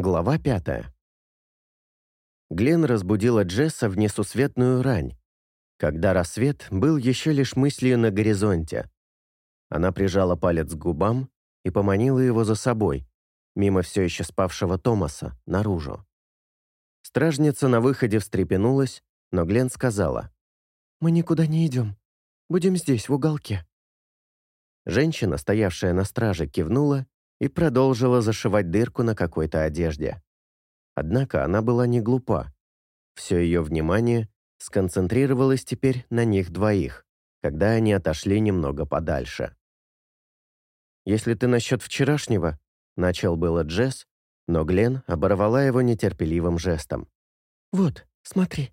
Глава пятая. Глен разбудила Джесса в несусветную рань, когда рассвет был еще лишь мыслью на горизонте. Она прижала палец к губам и поманила его за собой, мимо все еще спавшего Томаса, наружу. Стражница на выходе встрепенулась, но Глен сказала, «Мы никуда не идем. Будем здесь, в уголке». Женщина, стоявшая на страже, кивнула и продолжила зашивать дырку на какой-то одежде. Однако она была не глупа. Все ее внимание сконцентрировалось теперь на них двоих, когда они отошли немного подальше. «Если ты насчет вчерашнего», — начал было Джесс, но Глен оборвала его нетерпеливым жестом. «Вот, смотри».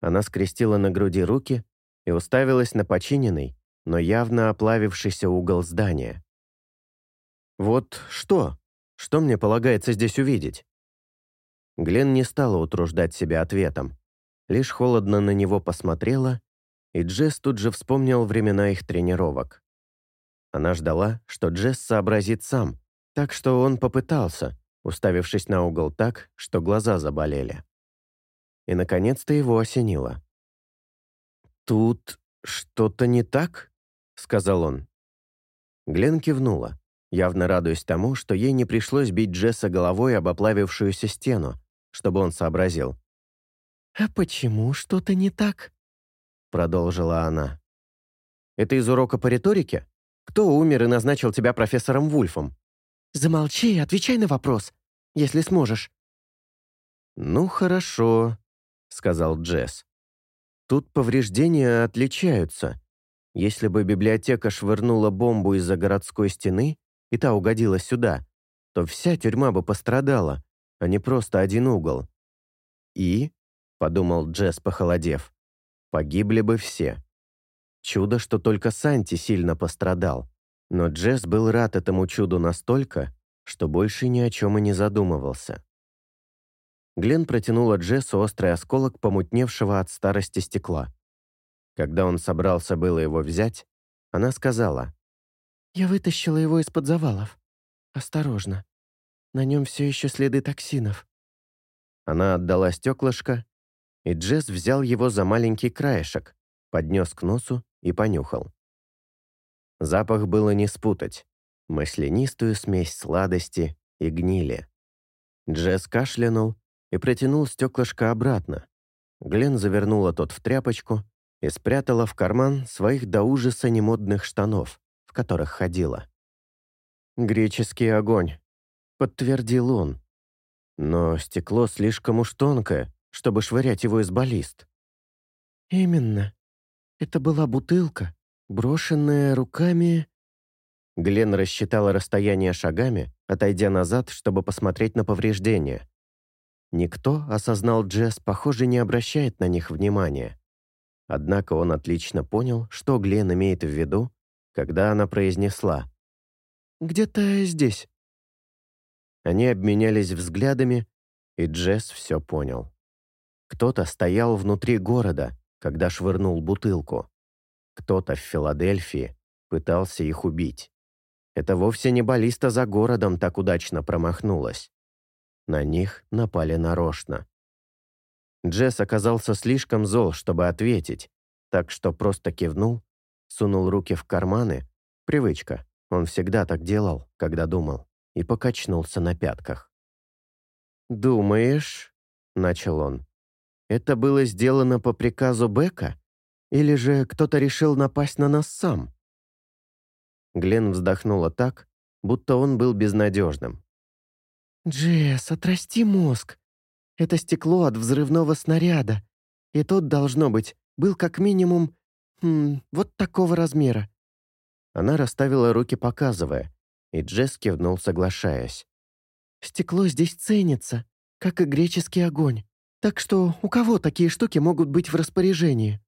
Она скрестила на груди руки и уставилась на починенный, но явно оплавившийся угол здания. «Вот что? Что мне полагается здесь увидеть?» Глен не стала утруждать себя ответом, лишь холодно на него посмотрела, и Джесс тут же вспомнил времена их тренировок. Она ждала, что Джесс сообразит сам, так что он попытался, уставившись на угол так, что глаза заболели. И, наконец-то, его осенило. «Тут что-то не так?» — сказал он. Глен кивнула явно радуясь тому, что ей не пришлось бить Джесса головой об оплавившуюся стену, чтобы он сообразил. «А почему что-то не так?» — продолжила она. «Это из урока по риторике? Кто умер и назначил тебя профессором Вульфом?» «Замолчи и отвечай на вопрос, если сможешь». «Ну, хорошо», — сказал Джесс. «Тут повреждения отличаются. Если бы библиотека швырнула бомбу из-за городской стены, и та угодила сюда, то вся тюрьма бы пострадала, а не просто один угол. И, — подумал Джесс, похолодев, — погибли бы все. Чудо, что только Санти сильно пострадал, но Джесс был рад этому чуду настолько, что больше ни о чем и не задумывался. Глен протянула Джессу острый осколок помутневшего от старости стекла. Когда он собрался было его взять, она сказала, я вытащила его из-под завалов. Осторожно. На нем все еще следы токсинов. Она отдала стеклышко, и Джесс взял его за маленький краешек, поднес к носу и понюхал. Запах было не спутать. Маслянистую смесь сладости и гнили. Джесс кашлянул и протянул стеклышко обратно. Глен завернула тот в тряпочку и спрятала в карман своих до ужаса немодных штанов в которых ходила. «Греческий огонь», — подтвердил он. «Но стекло слишком уж тонкое, чтобы швырять его из баллист». «Именно. Это была бутылка, брошенная руками...» Глен рассчитала расстояние шагами, отойдя назад, чтобы посмотреть на повреждения. Никто, осознал Джесс, похоже, не обращает на них внимания. Однако он отлично понял, что Глен имеет в виду, когда она произнесла «Где-то здесь». Они обменялись взглядами, и Джесс все понял. Кто-то стоял внутри города, когда швырнул бутылку. Кто-то в Филадельфии пытался их убить. Это вовсе не баллиста за городом так удачно промахнулась. На них напали нарочно. Джесс оказался слишком зол, чтобы ответить, так что просто кивнул сунул руки в карманы, привычка, он всегда так делал, когда думал, и покачнулся на пятках. «Думаешь?» — начал он. «Это было сделано по приказу Бека? Или же кто-то решил напасть на нас сам?» Глен вздохнула так, будто он был безнадежным. «Джесс, отрасти мозг. Это стекло от взрывного снаряда. И тот, должно быть, был как минимум «Хм, вот такого размера». Она расставила руки, показывая, и Джесс кивнул, соглашаясь. «Стекло здесь ценится, как и греческий огонь. Так что у кого такие штуки могут быть в распоряжении?»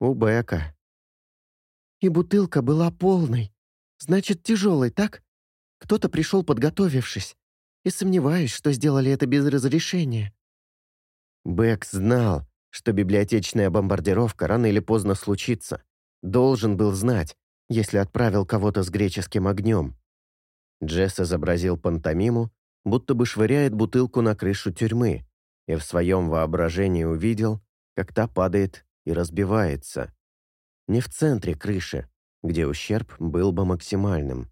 «У Бека». «И бутылка была полной. Значит, тяжелой, так? Кто-то пришел, подготовившись. И сомневаюсь, что сделали это без разрешения». Бек знал, что библиотечная бомбардировка рано или поздно случится. Должен был знать, если отправил кого-то с греческим огнем. Джесс изобразил пантомиму, будто бы швыряет бутылку на крышу тюрьмы, и в своем воображении увидел, как та падает и разбивается. Не в центре крыши, где ущерб был бы максимальным.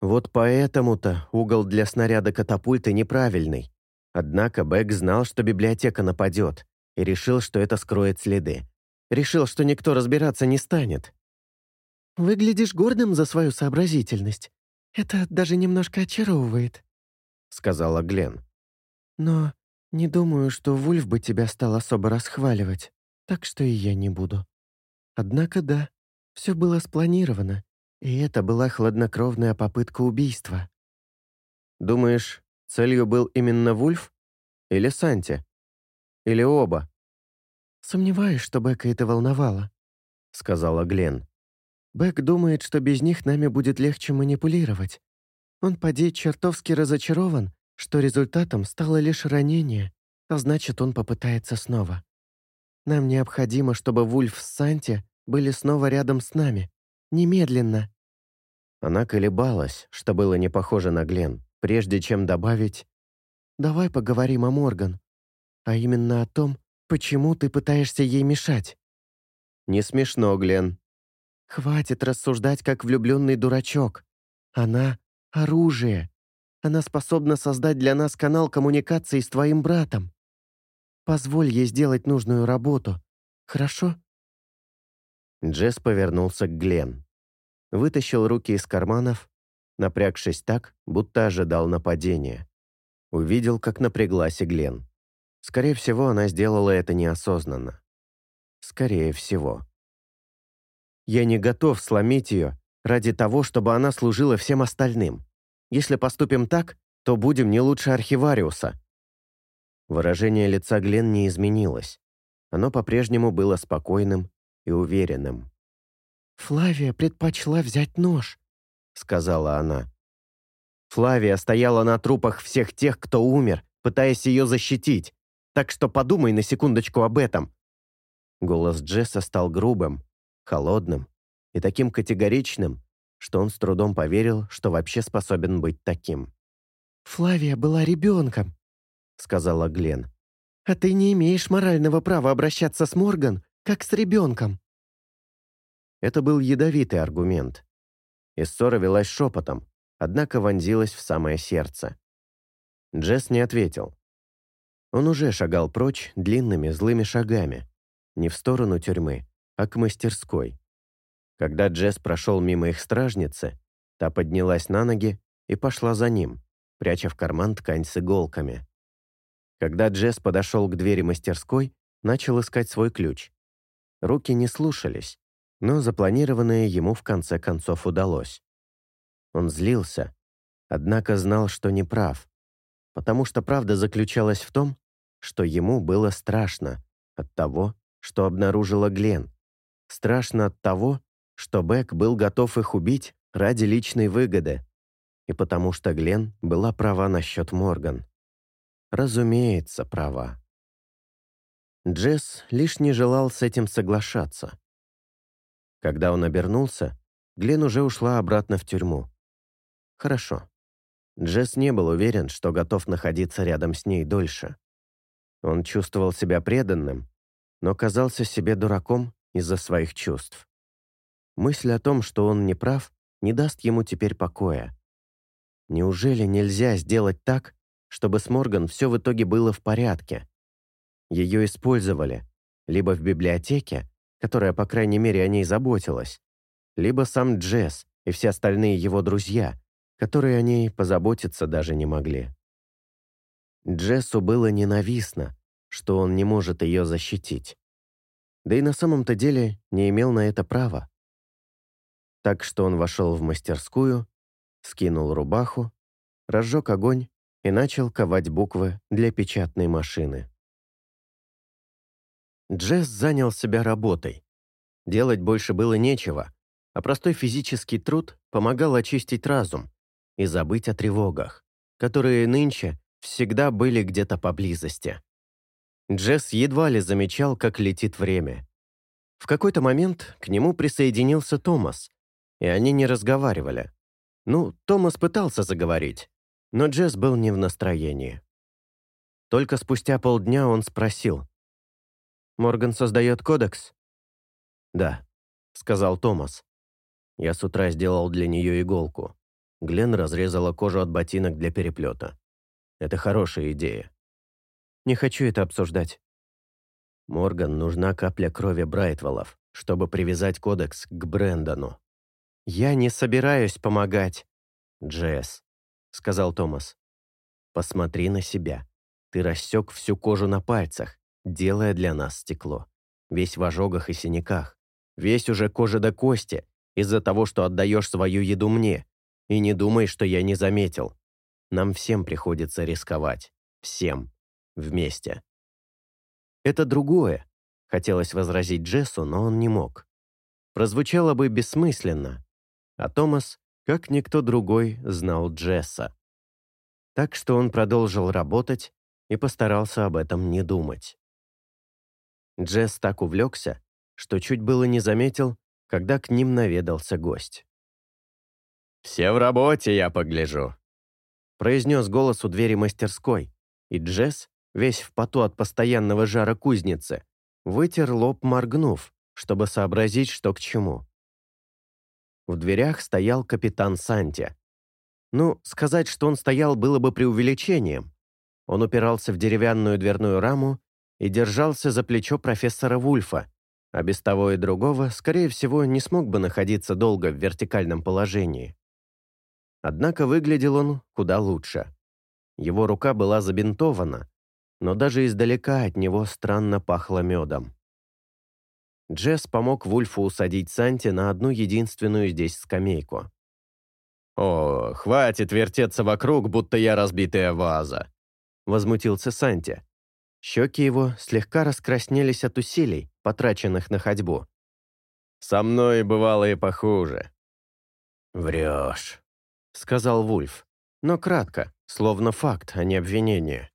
Вот поэтому-то угол для снаряда катапульты неправильный. Однако Бэк знал, что библиотека нападет, и решил, что это скроет следы. Решил, что никто разбираться не станет. «Выглядишь гордым за свою сообразительность. Это даже немножко очаровывает», — сказала Глен. «Но не думаю, что Вульф бы тебя стал особо расхваливать, так что и я не буду. Однако да, все было спланировано, и это была хладнокровная попытка убийства». «Думаешь, целью был именно Вульф? Или Санти? Или оба?» «Сомневаюсь, что Бека это волновало», — сказала Глен. Бэк думает, что без них нами будет легче манипулировать. Он поди чертовски разочарован, что результатом стало лишь ранение, а значит, он попытается снова. Нам необходимо, чтобы Вульф с Санти были снова рядом с нами. Немедленно. Она колебалась, что было не похоже на Глен, прежде чем добавить «Давай поговорим о Морган, а именно о том, почему ты пытаешься ей мешать». «Не смешно, Глен», Хватит рассуждать, как влюбленный дурачок. Она — оружие. Она способна создать для нас канал коммуникации с твоим братом. Позволь ей сделать нужную работу. Хорошо?» Джесс повернулся к Глен. Вытащил руки из карманов, напрягшись так, будто ожидал нападения. Увидел, как напряглась и Глен. Скорее всего, она сделала это неосознанно. Скорее всего. Я не готов сломить ее ради того, чтобы она служила всем остальным. Если поступим так, то будем не лучше архивариуса». Выражение лица Глен не изменилось. Оно по-прежнему было спокойным и уверенным. «Флавия предпочла взять нож», — сказала она. Флавия стояла на трупах всех тех, кто умер, пытаясь ее защитить. Так что подумай на секундочку об этом. Голос Джесса стал грубым, холодным и таким категоричным, что он с трудом поверил, что вообще способен быть таким. «Флавия была ребенком», — сказала Глен. «А ты не имеешь морального права обращаться с Морган, как с ребенком». Это был ядовитый аргумент. И ссора велась шепотом, однако вонзилась в самое сердце. Джесс не ответил. Он уже шагал прочь длинными злыми шагами, не в сторону тюрьмы, а к мастерской. Когда Джесс прошел мимо их стражницы, та поднялась на ноги и пошла за ним, пряча в карман ткань с иголками. Когда Джесс подошел к двери мастерской, начал искать свой ключ. Руки не слушались, но запланированное ему в конце концов удалось. Он злился, однако знал, что не прав, потому что правда заключалась в том, что ему было страшно от того, что обнаружила Глен. Страшно от того, что Бэк был готов их убить ради личной выгоды, и потому что Глен была права насчет Морган. Разумеется, права. Джесс лишь не желал с этим соглашаться. Когда он обернулся, Глен уже ушла обратно в тюрьму. Хорошо. Джесс не был уверен, что готов находиться рядом с ней дольше. Он чувствовал себя преданным, но казался себе дураком из-за своих чувств. Мысль о том, что он не прав, не даст ему теперь покоя. Неужели нельзя сделать так, чтобы с Морган все в итоге было в порядке? Ее использовали либо в библиотеке, которая, по крайней мере, о ней заботилась, либо сам Джесс и все остальные его друзья, которые о ней позаботиться даже не могли. Джессу было ненавистно, что он не может ее защитить. Да и на самом-то деле не имел на это права. Так что он вошел в мастерскую, скинул рубаху, разжег огонь и начал ковать буквы для печатной машины. Джесс занял себя работой. Делать больше было нечего, а простой физический труд помогал очистить разум и забыть о тревогах, которые нынче всегда были где-то поблизости. Джесс едва ли замечал, как летит время. В какой-то момент к нему присоединился Томас, и они не разговаривали. Ну, Томас пытался заговорить, Но Джесс был не в настроении. Только спустя полдня он спросил. «Морган создает кодекс?» «Да», — сказал Томас. Я с утра сделал для нее иголку. Глен разрезала кожу от ботинок для переплета. Это хорошая идея. Не хочу это обсуждать. Морган нужна капля крови Брайтвеллов, чтобы привязать кодекс к Брэндону. «Я не собираюсь помогать». «Джесс», — сказал Томас, — «посмотри на себя. Ты рассек всю кожу на пальцах, делая для нас стекло. Весь в ожогах и синяках. Весь уже кожа до кости, из-за того, что отдаешь свою еду мне. И не думай, что я не заметил. Нам всем приходится рисковать. Всем. Вместе. Это другое, хотелось возразить Джессу, но он не мог. Прозвучало бы бессмысленно. А Томас, как никто другой, знал Джесса. Так что он продолжил работать и постарался об этом не думать. Джесс так увлекся, что чуть было не заметил, когда к ним наведался гость. «Все в работе, я погляжу», — произнес голос у двери мастерской, и Джесс, весь в поту от постоянного жара кузницы, вытер лоб, моргнув, чтобы сообразить, что к чему. В дверях стоял капитан Санти. Ну, сказать, что он стоял, было бы преувеличением. Он упирался в деревянную дверную раму и держался за плечо профессора Вульфа, а без того и другого, скорее всего, не смог бы находиться долго в вертикальном положении. Однако выглядел он куда лучше. Его рука была забинтована, но даже издалека от него странно пахло медом. Джесс помог Вульфу усадить Санти на одну единственную здесь скамейку. «О, хватит вертеться вокруг, будто я разбитая ваза», — возмутился Санти. Щеки его слегка раскраснелись от усилий, потраченных на ходьбу. «Со мной бывало и похуже». «Врешь», — сказал Вульф, но кратко, словно факт, а не обвинение.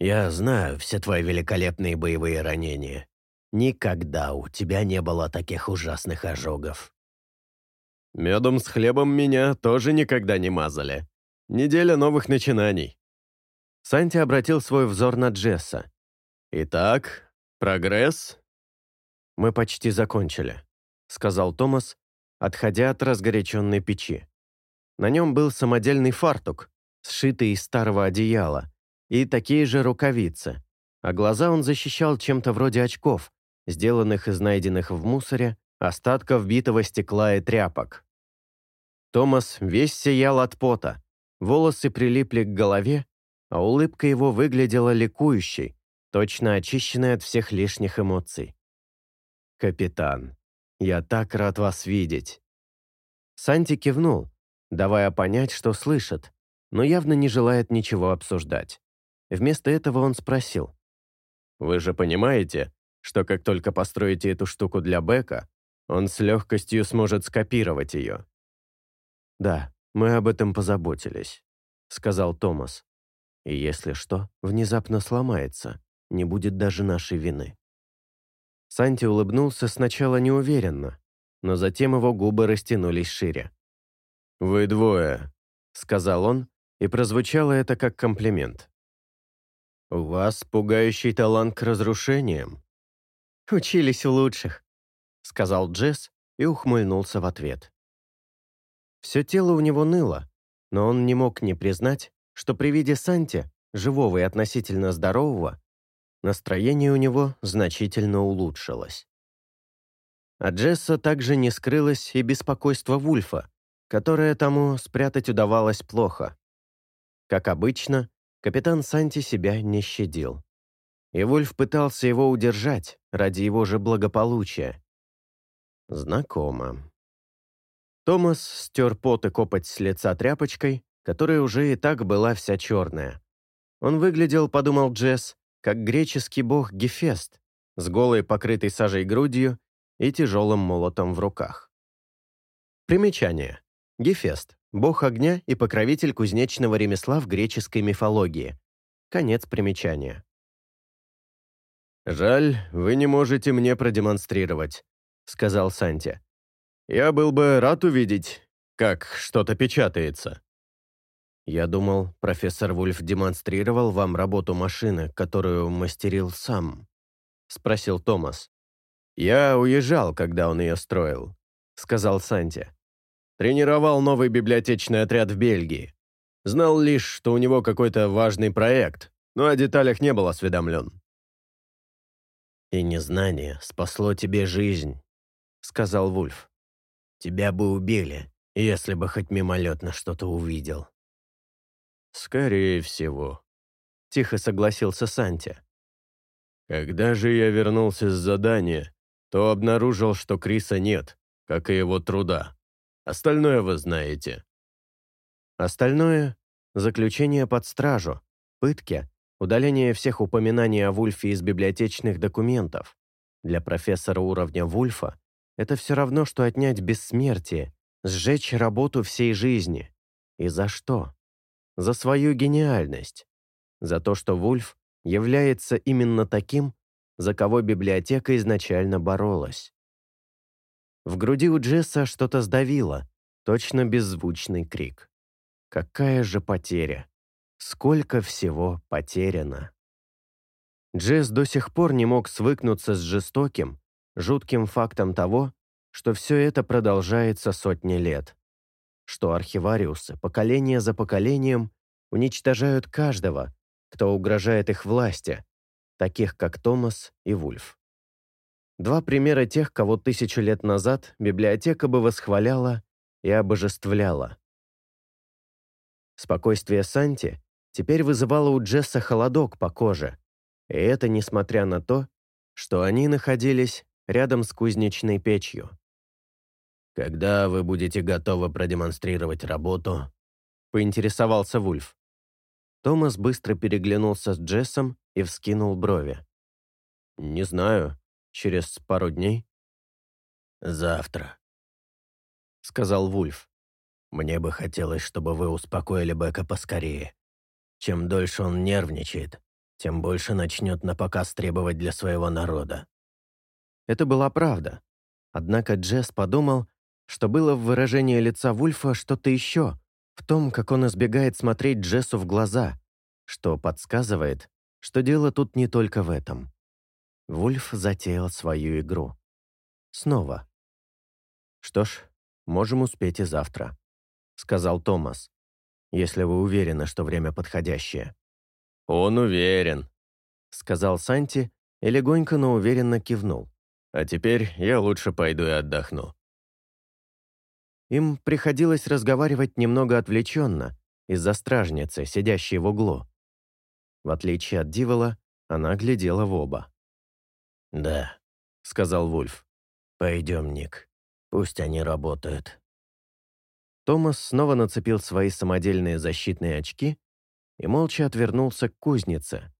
«Я знаю все твои великолепные боевые ранения. Никогда у тебя не было таких ужасных ожогов». «Медом с хлебом меня тоже никогда не мазали. Неделя новых начинаний». Санти обратил свой взор на Джесса. «Итак, прогресс?» «Мы почти закончили», — сказал Томас, отходя от разгоряченной печи. На нем был самодельный фартук, сшитый из старого одеяла, и такие же рукавицы, а глаза он защищал чем-то вроде очков, сделанных из найденных в мусоре остатков битого стекла и тряпок. Томас весь сиял от пота, волосы прилипли к голове, а улыбка его выглядела ликующей, точно очищенной от всех лишних эмоций. «Капитан, я так рад вас видеть!» Санти кивнул, давая понять, что слышит, но явно не желает ничего обсуждать. Вместо этого он спросил. «Вы же понимаете, что как только построите эту штуку для Бека, он с легкостью сможет скопировать ее?» «Да, мы об этом позаботились», — сказал Томас. «И если что, внезапно сломается, не будет даже нашей вины». Санти улыбнулся сначала неуверенно, но затем его губы растянулись шире. «Вы двое», — сказал он, и прозвучало это как комплимент. «У вас пугающий талант к разрушениям». «Учились у лучших», — сказал Джесс и ухмыльнулся в ответ. Все тело у него ныло, но он не мог не признать, что при виде Санти, живого и относительно здорового, настроение у него значительно улучшилось. От Джесса также не скрылось и беспокойство Вульфа, которое тому спрятать удавалось плохо. Как обычно, Капитан Санти себя не щадил. И Вольф пытался его удержать ради его же благополучия. Знакомо. Томас стер пот и копоть с лица тряпочкой, которая уже и так была вся черная. Он выглядел, подумал Джесс, как греческий бог Гефест, с голой покрытой сажей грудью и тяжелым молотом в руках. Примечание. Гефест бог огня и покровитель кузнечного ремесла в греческой мифологии. Конец примечания. «Жаль, вы не можете мне продемонстрировать», — сказал Санти. «Я был бы рад увидеть, как что-то печатается». Я думал, профессор Вульф демонстрировал вам работу машины, которую мастерил сам», — спросил Томас. «Я уезжал, когда он ее строил», — сказал Санти. «Тренировал новый библиотечный отряд в Бельгии. Знал лишь, что у него какой-то важный проект, но о деталях не был осведомлен». «И незнание спасло тебе жизнь», — сказал Вульф. «Тебя бы убили, если бы хоть мимолетно что-то увидел». «Скорее всего», — тихо согласился Санти. «Когда же я вернулся с задания, то обнаружил, что Криса нет, как и его труда. Остальное вы знаете». Остальное — заключение под стражу, пытки, удаление всех упоминаний о Вульфе из библиотечных документов. Для профессора уровня Вульфа это все равно, что отнять бессмертие, сжечь работу всей жизни. И за что? за свою гениальность, за то, что Вульф является именно таким, за кого библиотека изначально боролась. В груди у Джесса что-то сдавило, точно беззвучный крик. Какая же потеря! Сколько всего потеряно! Джесс до сих пор не мог свыкнуться с жестоким, жутким фактом того, что все это продолжается сотни лет что архивариусы поколение за поколением уничтожают каждого, кто угрожает их власти, таких как Томас и Вульф. Два примера тех, кого тысячу лет назад библиотека бы восхваляла и обожествляла. Спокойствие Санти теперь вызывало у Джесса холодок по коже, и это несмотря на то, что они находились рядом с кузнечной печью. «Когда вы будете готовы продемонстрировать работу?» — поинтересовался Вульф. Томас быстро переглянулся с Джессом и вскинул брови. «Не знаю. Через пару дней?» «Завтра», — сказал Вульф. «Мне бы хотелось, чтобы вы успокоили Бека поскорее. Чем дольше он нервничает, тем больше начнет напоказ требовать для своего народа». Это была правда. Однако Джесс подумал, что было в выражении лица Вульфа что-то еще, в том, как он избегает смотреть Джессу в глаза, что подсказывает, что дело тут не только в этом. Вульф затеял свою игру. Снова. «Что ж, можем успеть и завтра», — сказал Томас, «если вы уверены, что время подходящее». «Он уверен», — сказал Санти и легонько, но уверенно кивнул. «А теперь я лучше пойду и отдохну». Им приходилось разговаривать немного отвлеченно из-за стражницы, сидящей в углу. В отличие от Дивола, она глядела в оба. «Да», — сказал Вульф. «Пойдем, Ник. Пусть они работают». Томас снова нацепил свои самодельные защитные очки и молча отвернулся к кузнице.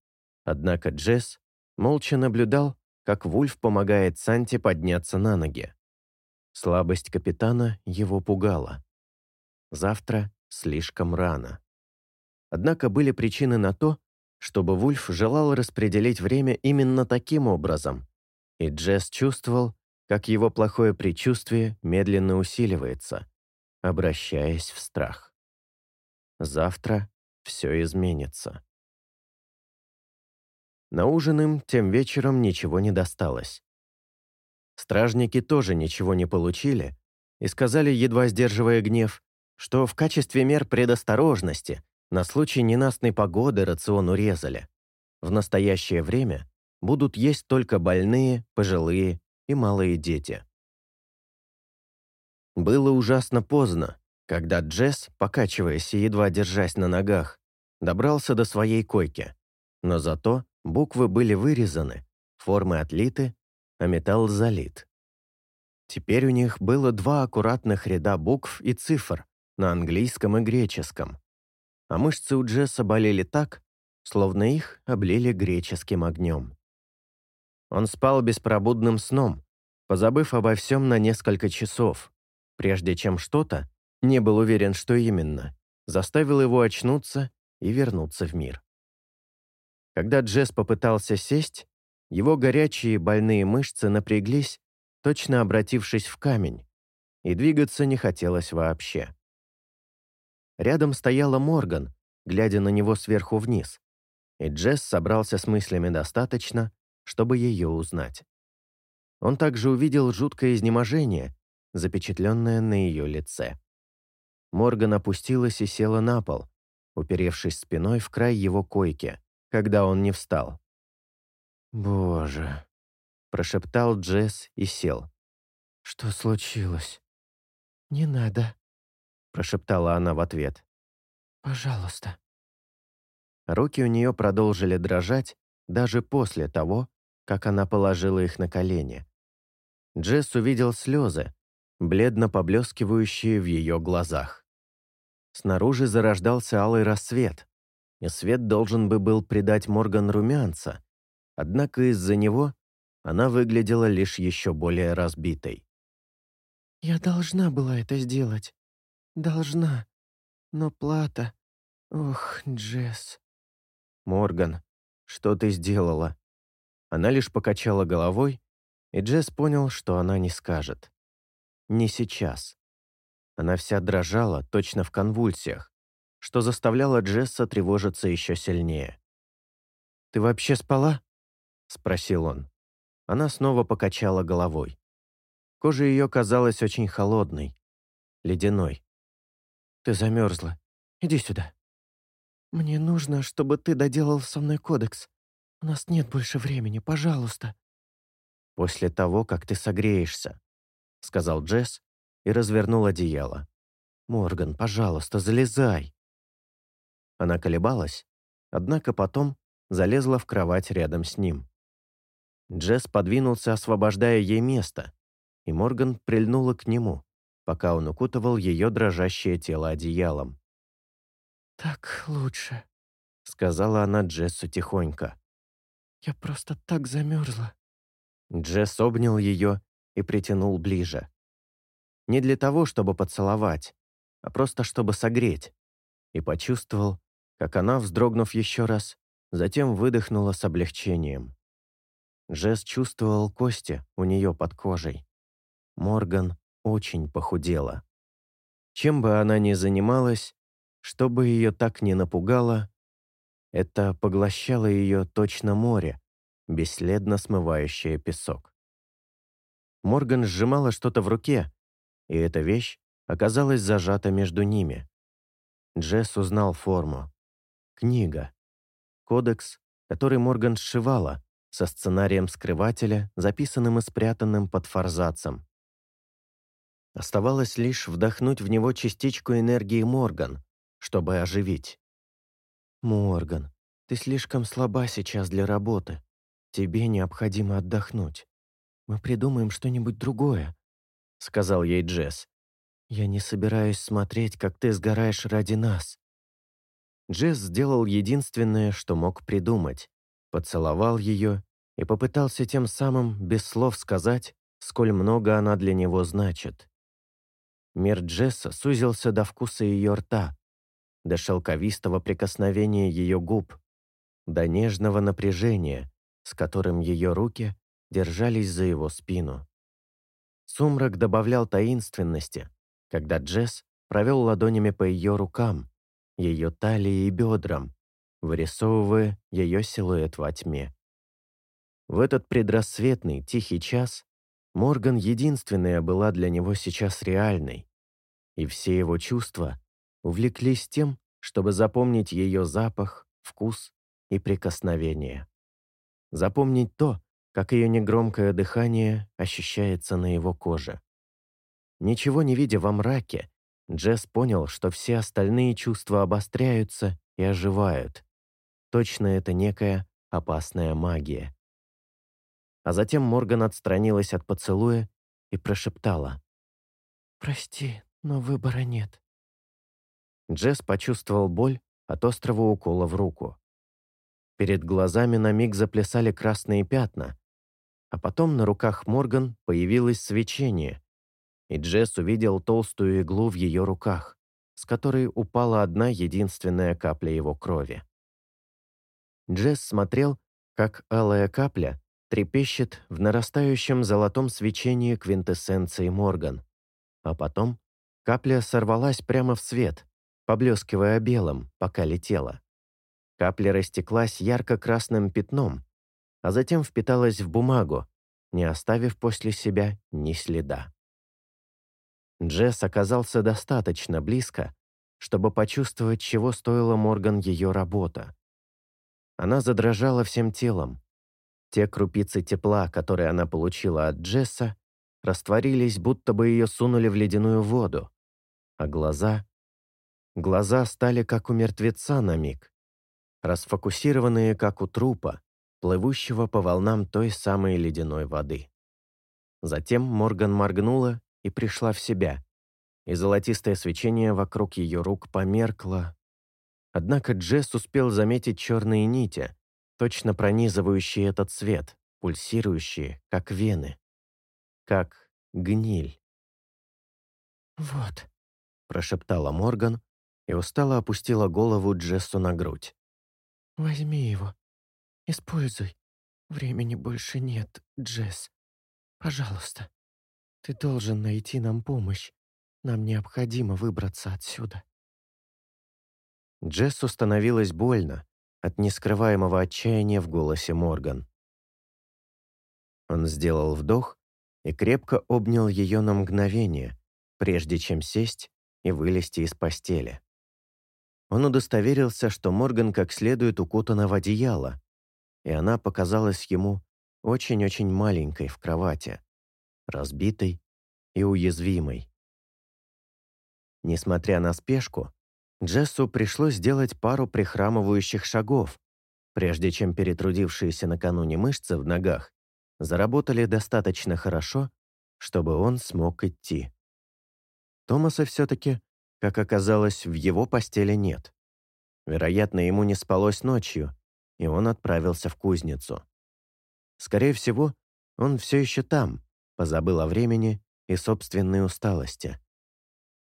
Однако Джесс молча наблюдал, как Вульф помогает Санте подняться на ноги. Слабость капитана его пугала. Завтра слишком рано. Однако были причины на то, чтобы Вульф желал распределить время именно таким образом, и Джесс чувствовал, как его плохое предчувствие медленно усиливается, обращаясь в страх. Завтра все изменится. На ужин им тем вечером ничего не досталось. Стражники тоже ничего не получили и сказали, едва сдерживая гнев, что в качестве мер предосторожности на случай ненастной погоды рацион урезали. В настоящее время будут есть только больные, пожилые и малые дети. Было ужасно поздно, когда Джесс, покачиваясь и едва держась на ногах, добрался до своей койки. Но зато буквы были вырезаны, формы отлиты а металл залит. Теперь у них было два аккуратных ряда букв и цифр на английском и греческом, а мышцы у Джесса болели так, словно их облили греческим огнем. Он спал беспробудным сном, позабыв обо всем на несколько часов, прежде чем что-то, не был уверен, что именно, заставил его очнуться и вернуться в мир. Когда Джесс попытался сесть, его горячие больные мышцы напряглись, точно обратившись в камень, и двигаться не хотелось вообще. Рядом стояла Морган, глядя на него сверху вниз, и Джесс собрался с мыслями достаточно, чтобы ее узнать. Он также увидел жуткое изнеможение, запечатленное на ее лице. Морган опустилась и села на пол, уперевшись спиной в край его койки, когда он не встал. «Боже», — прошептал Джесс и сел. «Что случилось?» «Не надо», — прошептала она в ответ. «Пожалуйста». Руки у нее продолжили дрожать даже после того, как она положила их на колени. Джесс увидел слезы, бледно поблескивающие в ее глазах. Снаружи зарождался алый рассвет, и свет должен бы был придать Морган румянца, однако из-за него она выглядела лишь еще более разбитой. «Я должна была это сделать. Должна. Но плата... Ох, Джесс...» «Морган, что ты сделала?» Она лишь покачала головой, и Джесс понял, что она не скажет. Не сейчас. Она вся дрожала, точно в конвульсиях, что заставляло Джесса тревожиться еще сильнее. «Ты вообще спала?» — спросил он. Она снова покачала головой. Кожа ее казалась очень холодной, ледяной. «Ты замерзла. Иди сюда». «Мне нужно, чтобы ты доделал со мной кодекс. У нас нет больше времени, пожалуйста». «После того, как ты согреешься», — сказал Джесс и развернул одеяло. «Морган, пожалуйста, залезай». Она колебалась, однако потом залезла в кровать рядом с ним. Джесс подвинулся, освобождая ей место, и Морган прильнула к нему, пока он укутывал ее дрожащее тело одеялом. «Так лучше», — сказала она Джессу тихонько. «Я просто так замерзла». Джесс обнял ее и притянул ближе. Не для того, чтобы поцеловать, а просто чтобы согреть. И почувствовал, как она, вздрогнув еще раз, затем выдохнула с облегчением. Джесс чувствовал кости у нее под кожей. Морган очень похудела. Чем бы она ни занималась, что бы ее так не напугало, это поглощало ее точно море, бесследно смывающее песок. Морган сжимала что-то в руке, и эта вещь оказалась зажата между ними. Джесс узнал форму. Книга. Кодекс, который Морган сшивала, со сценарием скрывателя, записанным и спрятанным под форзацем. Оставалось лишь вдохнуть в него частичку энергии Морган, чтобы оживить. «Морган, ты слишком слаба сейчас для работы. Тебе необходимо отдохнуть. Мы придумаем что-нибудь другое», — сказал ей Джесс. «Я не собираюсь смотреть, как ты сгораешь ради нас». Джесс сделал единственное, что мог придумать. Поцеловал ее и попытался тем самым без слов сказать, сколь много она для него значит. Мир Джесса сузился до вкуса ее рта, до шелковистого прикосновения ее губ, до нежного напряжения, с которым ее руки держались за его спину. Сумрак добавлял таинственности, когда Джесс провел ладонями по ее рукам, ее талии и бедрам, вырисовывая ее силуэт во тьме. В этот предрассветный, тихий час Морган единственная была для него сейчас реальной, и все его чувства увлеклись тем, чтобы запомнить ее запах, вкус и прикосновение. Запомнить то, как ее негромкое дыхание ощущается на его коже. Ничего не видя во мраке, Джесс понял, что все остальные чувства обостряются и оживают. Точно это некая опасная магия. А затем Морган отстранилась от поцелуя и прошептала. «Прости, но выбора нет». Джесс почувствовал боль от острого укола в руку. Перед глазами на миг заплясали красные пятна, а потом на руках Морган появилось свечение, и Джесс увидел толстую иглу в ее руках, с которой упала одна единственная капля его крови. Джесс смотрел, как алая капля трепещет в нарастающем золотом свечении квинтэссенции Морган. А потом капля сорвалась прямо в свет, поблескивая белым, пока летела. Капля растеклась ярко-красным пятном, а затем впиталась в бумагу, не оставив после себя ни следа. Джесс оказался достаточно близко, чтобы почувствовать, чего стоила Морган ее работа. Она задрожала всем телом. Те крупицы тепла, которые она получила от Джесса, растворились, будто бы ее сунули в ледяную воду. А глаза... Глаза стали как у мертвеца на миг, расфокусированные, как у трупа, плывущего по волнам той самой ледяной воды. Затем Морган моргнула и пришла в себя, и золотистое свечение вокруг ее рук померкло. Однако Джесс успел заметить черные нити, точно пронизывающие этот свет, пульсирующие, как вены, как гниль. «Вот», — прошептала Морган и устало опустила голову Джессу на грудь. «Возьми его. Используй. Времени больше нет, Джесс. Пожалуйста. Ты должен найти нам помощь. Нам необходимо выбраться отсюда». Джессу становилось больно от нескрываемого отчаяния в голосе Морган. Он сделал вдох и крепко обнял ее на мгновение, прежде чем сесть и вылезти из постели. Он удостоверился, что Морган как следует укутана в одеяло, и она показалась ему очень-очень маленькой в кровати, разбитой и уязвимой. Несмотря на спешку, Джессу пришлось сделать пару прихрамывающих шагов, прежде чем перетрудившиеся накануне мышцы в ногах заработали достаточно хорошо, чтобы он смог идти. Томаса все-таки, как оказалось, в его постели нет. Вероятно, ему не спалось ночью, и он отправился в кузницу. Скорее всего, он все еще там, позабыл о времени и собственной усталости.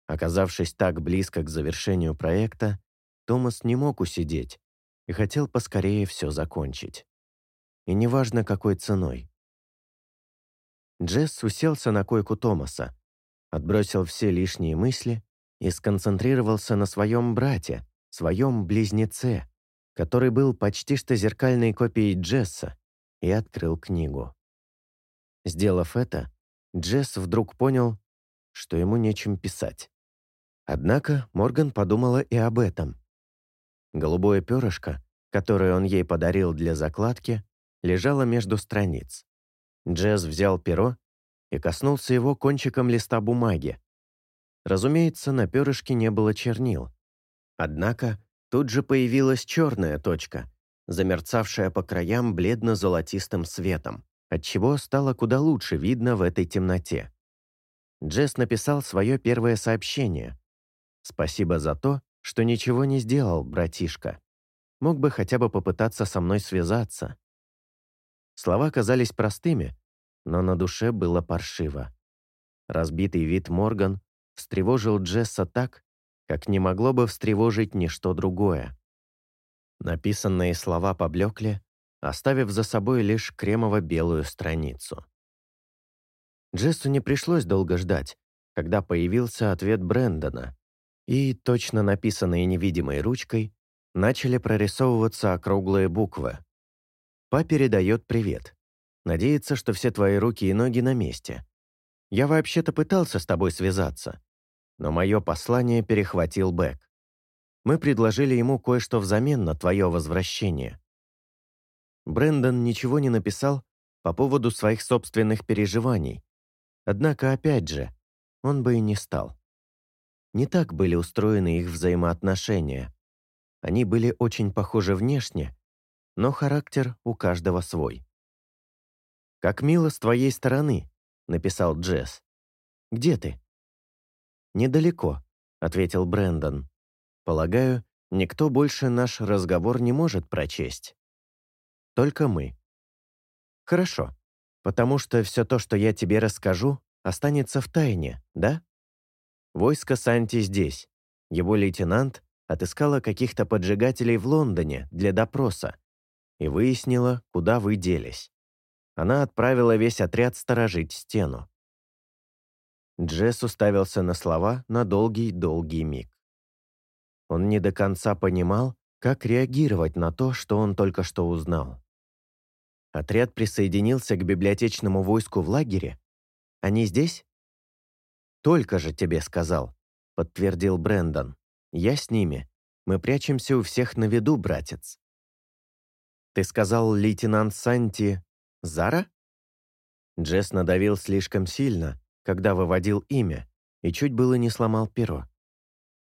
Оказавшись так близко к завершению проекта, Томас не мог усидеть и хотел поскорее все закончить. И неважно, какой ценой. Джесс уселся на койку Томаса, отбросил все лишние мысли и сконцентрировался на своем брате, своем близнеце, который был почти что зеркальной копией Джесса, и открыл книгу. Сделав это, Джесс вдруг понял, что ему нечем писать. Однако Морган подумала и об этом. Голубое перышко, которое он ей подарил для закладки, лежало между страниц. Джесс взял перо и коснулся его кончиком листа бумаги. Разумеется, на перышке не было чернил. Однако тут же появилась черная точка, замерцавшая по краям бледно-золотистым светом, отчего стало куда лучше видно в этой темноте. Джесс написал свое первое сообщение, Спасибо за то, что ничего не сделал, братишка. Мог бы хотя бы попытаться со мной связаться. Слова казались простыми, но на душе было паршиво. Разбитый вид Морган встревожил Джесса так, как не могло бы встревожить ничто другое. Написанные слова поблекли, оставив за собой лишь кремово-белую страницу. Джессу не пришлось долго ждать, когда появился ответ Брэндона и, точно написанные невидимой ручкой, начали прорисовываться округлые буквы. Па передает привет. Надеется, что все твои руки и ноги на месте. Я вообще-то пытался с тобой связаться, но мое послание перехватил Бэк. Мы предложили ему кое-что взамен на твое возвращение. Брэндон ничего не написал по поводу своих собственных переживаний. Однако, опять же, он бы и не стал. Не так были устроены их взаимоотношения. Они были очень похожи внешне, но характер у каждого свой. «Как мило с твоей стороны», — написал Джесс. «Где ты?» «Недалеко», — ответил Брэндон. «Полагаю, никто больше наш разговор не может прочесть. Только мы». «Хорошо, потому что все то, что я тебе расскажу, останется в тайне, да?» Войско Санти здесь. Его лейтенант отыскала каких-то поджигателей в Лондоне для допроса и выяснила, куда вы делись. Она отправила весь отряд сторожить стену. Джесс уставился на слова на долгий-долгий миг. Он не до конца понимал, как реагировать на то, что он только что узнал. Отряд присоединился к библиотечному войску в лагере? Они здесь? «Только же тебе сказал», — подтвердил Брендон. «Я с ними. Мы прячемся у всех на виду, братец». «Ты сказал, лейтенант Санти... Зара?» Джесс надавил слишком сильно, когда выводил имя, и чуть было не сломал перо.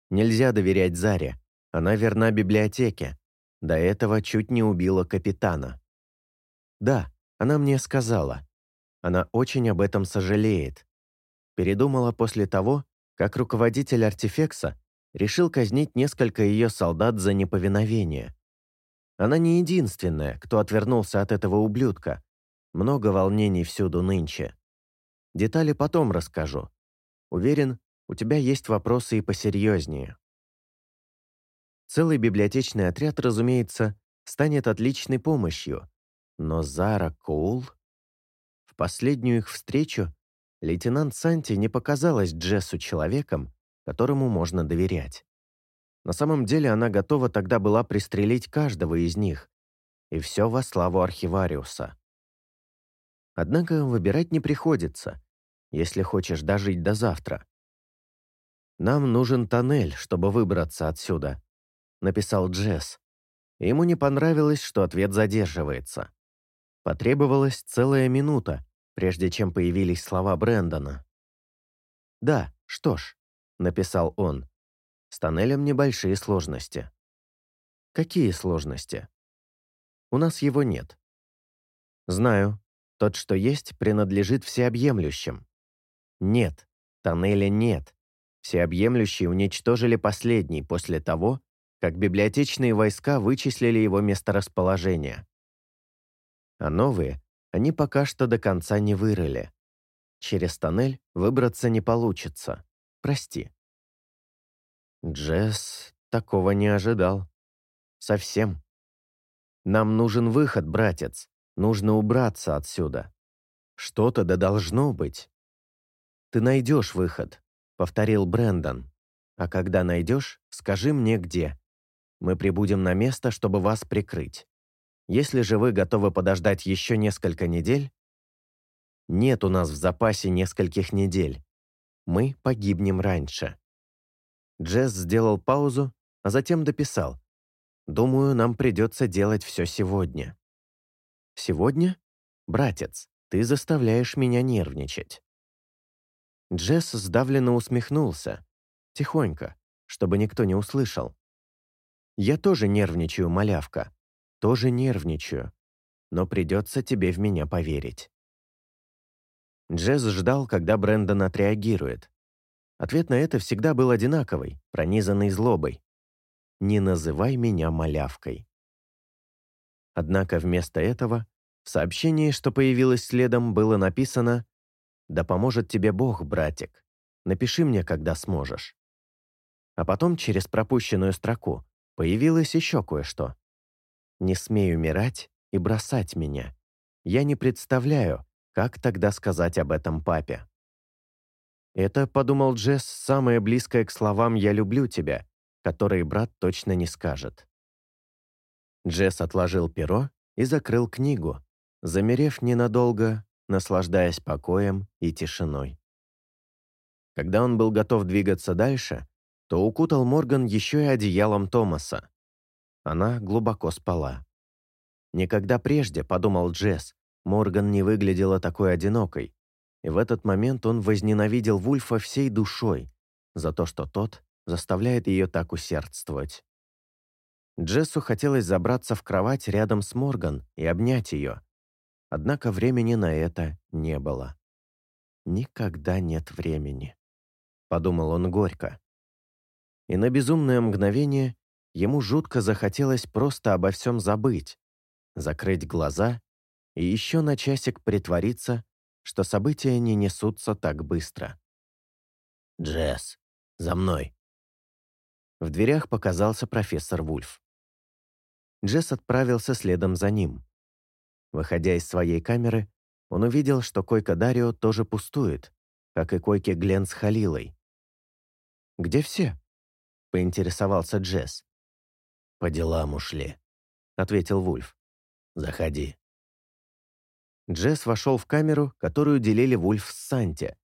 Нельзя доверять Заре. Она верна библиотеке. До этого чуть не убила капитана. Да, она мне сказала. Она очень об этом сожалеет. Передумала после того, как руководитель артефекса решил казнить несколько ее солдат за неповиновение. Она не единственная, кто отвернулся от этого ублюдка. Много волнений всюду нынче. Детали потом расскажу. Уверен, у тебя есть вопросы и посерьезнее. Целый библиотечный отряд, разумеется, станет отличной помощью. Но Зара Коул... В последнюю их встречу лейтенант Санти не показалась Джессу человеком, которому можно доверять. На самом деле она готова тогда была пристрелить каждого из них. И все во славу архивариуса. Однако выбирать не приходится, если хочешь дожить до завтра. «Нам нужен тоннель, чтобы выбраться отсюда», — написал Джесс. Ему не понравилось, что ответ задерживается. Потребовалась целая минута, прежде чем появились слова Брэндона. «Да, что ж», — написал он, — «с тоннелем небольшие сложности». «Какие сложности?» «У нас его нет». «Знаю. Тот, что есть, принадлежит всеобъемлющим». «Нет, тоннеля нет. Всеобъемлющие уничтожили последний после того, как библиотечные войска вычислили его месторасположение. А новые они пока что до конца не вырыли. Через тоннель выбраться не получится. Прости. Джесс такого не ожидал. Совсем. Нам нужен выход, братец. Нужно убраться отсюда. Что-то да должно быть. Ты найдешь выход. — повторил Брэндон. «А когда найдешь, скажи мне где. Мы прибудем на место, чтобы вас прикрыть. Если же вы готовы подождать еще несколько недель...» «Нет у нас в запасе нескольких недель. Мы погибнем раньше». Джесс сделал паузу, а затем дописал. «Думаю, нам придется делать все сегодня». «Сегодня? Братец, ты заставляешь меня нервничать». Джесс сдавленно усмехнулся. Тихонько, чтобы никто не услышал. «Я тоже нервничаю, малявка. Тоже нервничаю. Но придется тебе в меня поверить». Джесс ждал, когда Брэндон отреагирует. Ответ на это всегда был одинаковый, пронизанный злобой. «Не называй меня малявкой». Однако вместо этого в сообщении, что появилось следом, было написано да поможет тебе Бог, братик. Напиши мне, когда сможешь». А потом через пропущенную строку появилось еще кое-что. «Не смей умирать и бросать меня. Я не представляю, как тогда сказать об этом папе». Это, подумал Джесс, самое близкое к словам «я люблю тебя», которые брат точно не скажет. Джесс отложил перо и закрыл книгу, замерев ненадолго наслаждаясь покоем и тишиной. Когда он был готов двигаться дальше, то укутал Морган еще и одеялом Томаса. Она глубоко спала. Никогда прежде, подумал Джесс, Морган не выглядела такой одинокой, и в этот момент он возненавидел Вульфа всей душой за то, что тот заставляет ее так усердствовать. Джессу хотелось забраться в кровать рядом с Морган и обнять ее, Однако времени на это не было. «Никогда нет времени», — подумал он горько. И на безумное мгновение ему жутко захотелось просто обо всем забыть, закрыть глаза и еще на часик притвориться, что события не несутся так быстро. «Джесс, за мной!» В дверях показался профессор Вульф. Джесс отправился следом за ним. Выходя из своей камеры, он увидел, что койка Дарио тоже пустует, как и койки Глен с Халилой. «Где все?» — поинтересовался Джесс. «По делам ушли», — ответил Вульф. «Заходи». Джесс вошел в камеру, которую делили Вульф с Санти.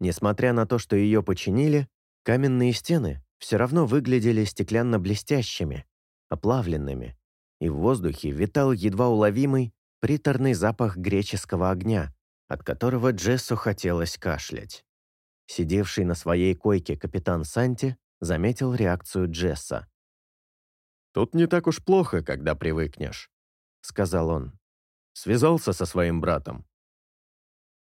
Несмотря на то, что ее починили, каменные стены все равно выглядели стеклянно-блестящими, оплавленными, и в воздухе витал едва уловимый приторный запах греческого огня, от которого Джессу хотелось кашлять. Сидевший на своей койке капитан Санти заметил реакцию Джесса. «Тут не так уж плохо, когда привыкнешь», — сказал он. Связался со своим братом.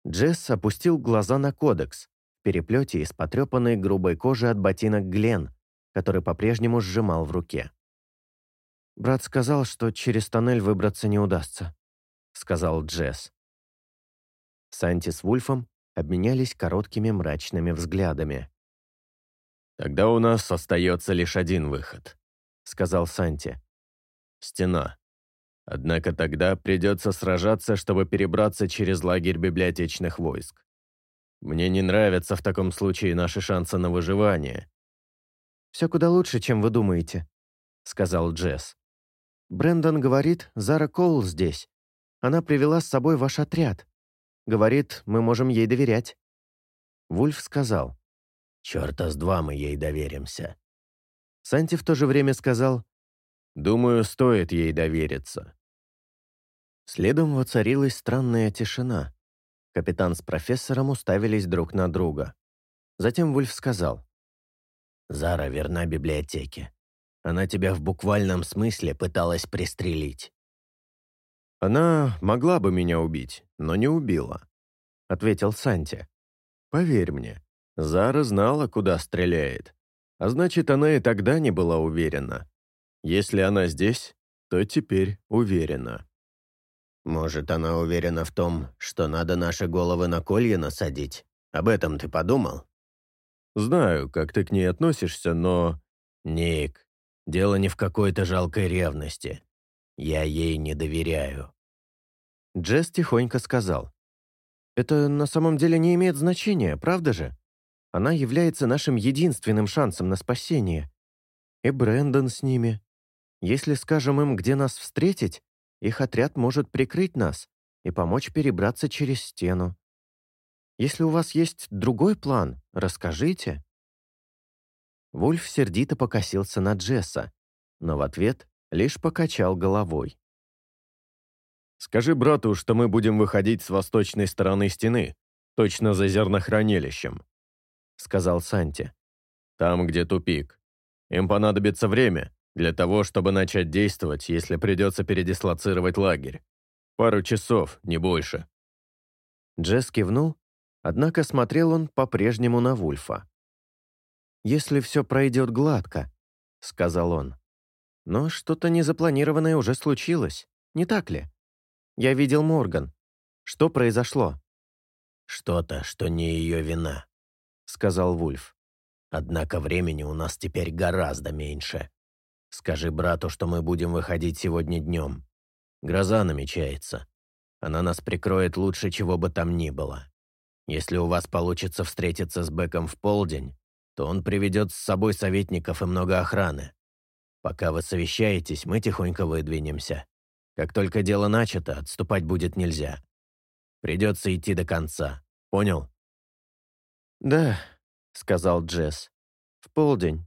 Джесс опустил глаза на кодекс, в переплете из потрепанной грубой кожи от ботинок Глен, который по-прежнему сжимал в руке. «Брат сказал, что через тоннель выбраться не удастся», — сказал Джесс. Санти с Вульфом обменялись короткими мрачными взглядами. «Тогда у нас остается лишь один выход», — сказал Санти. «Стена. Однако тогда придется сражаться, чтобы перебраться через лагерь библиотечных войск. Мне не нравятся в таком случае наши шансы на выживание». «Все куда лучше, чем вы думаете», — сказал Джесс. «Брэндон говорит, Зара Коул здесь. Она привела с собой ваш отряд. Говорит, мы можем ей доверять». Вульф сказал. «Чёрта с два мы ей доверимся». Санти в то же время сказал. «Думаю, стоит ей довериться. Следом воцарилась странная тишина. Капитан с профессором уставились друг на друга. Затем Вульф сказал. «Зара верна библиотеке. Она тебя в буквальном смысле пыталась пристрелить». «Она могла бы меня убить, но не убила», — ответил Санти. «Поверь мне, Зара знала, куда стреляет. А значит, она и тогда не была уверена. Если она здесь, то теперь уверена». Может, она уверена в том, что надо наши головы на колья насадить? Об этом ты подумал? Знаю, как ты к ней относишься, но... Ник, дело не в какой-то жалкой ревности. Я ей не доверяю. Джесс тихонько сказал. Это на самом деле не имеет значения, правда же? Она является нашим единственным шансом на спасение. И Брэндон с ними. Если скажем им, где нас встретить, их отряд может прикрыть нас и помочь перебраться через стену. Если у вас есть другой план, расскажите». Вульф сердито покосился на Джесса, но в ответ лишь покачал головой. «Скажи брату, что мы будем выходить с восточной стороны стены, точно за зернохранилищем», — сказал Санти. «Там, где тупик. Им понадобится время, для того, чтобы начать действовать, если придется передислоцировать лагерь. Пару часов, не больше». Джесс кивнул, однако смотрел он по-прежнему на Вульфа. «Если все пройдет гладко», — сказал он. «Но что-то незапланированное уже случилось, не так ли? Я видел Морган. Что произошло?» «Что-то, что не ее вина», — сказал Вульф. «Однако времени у нас теперь гораздо меньше. Скажи брату, что мы будем выходить сегодня днем. Гроза намечается. Она нас прикроет лучше, чего бы там ни было. Если у вас получится встретиться с Беком в полдень, то он приведет с собой советников и много охраны. Пока вы совещаетесь, мы тихонько выдвинемся. Как только дело начато, отступать будет нельзя. Придется идти до конца. Понял? «Да», — сказал Джесс. «В полдень».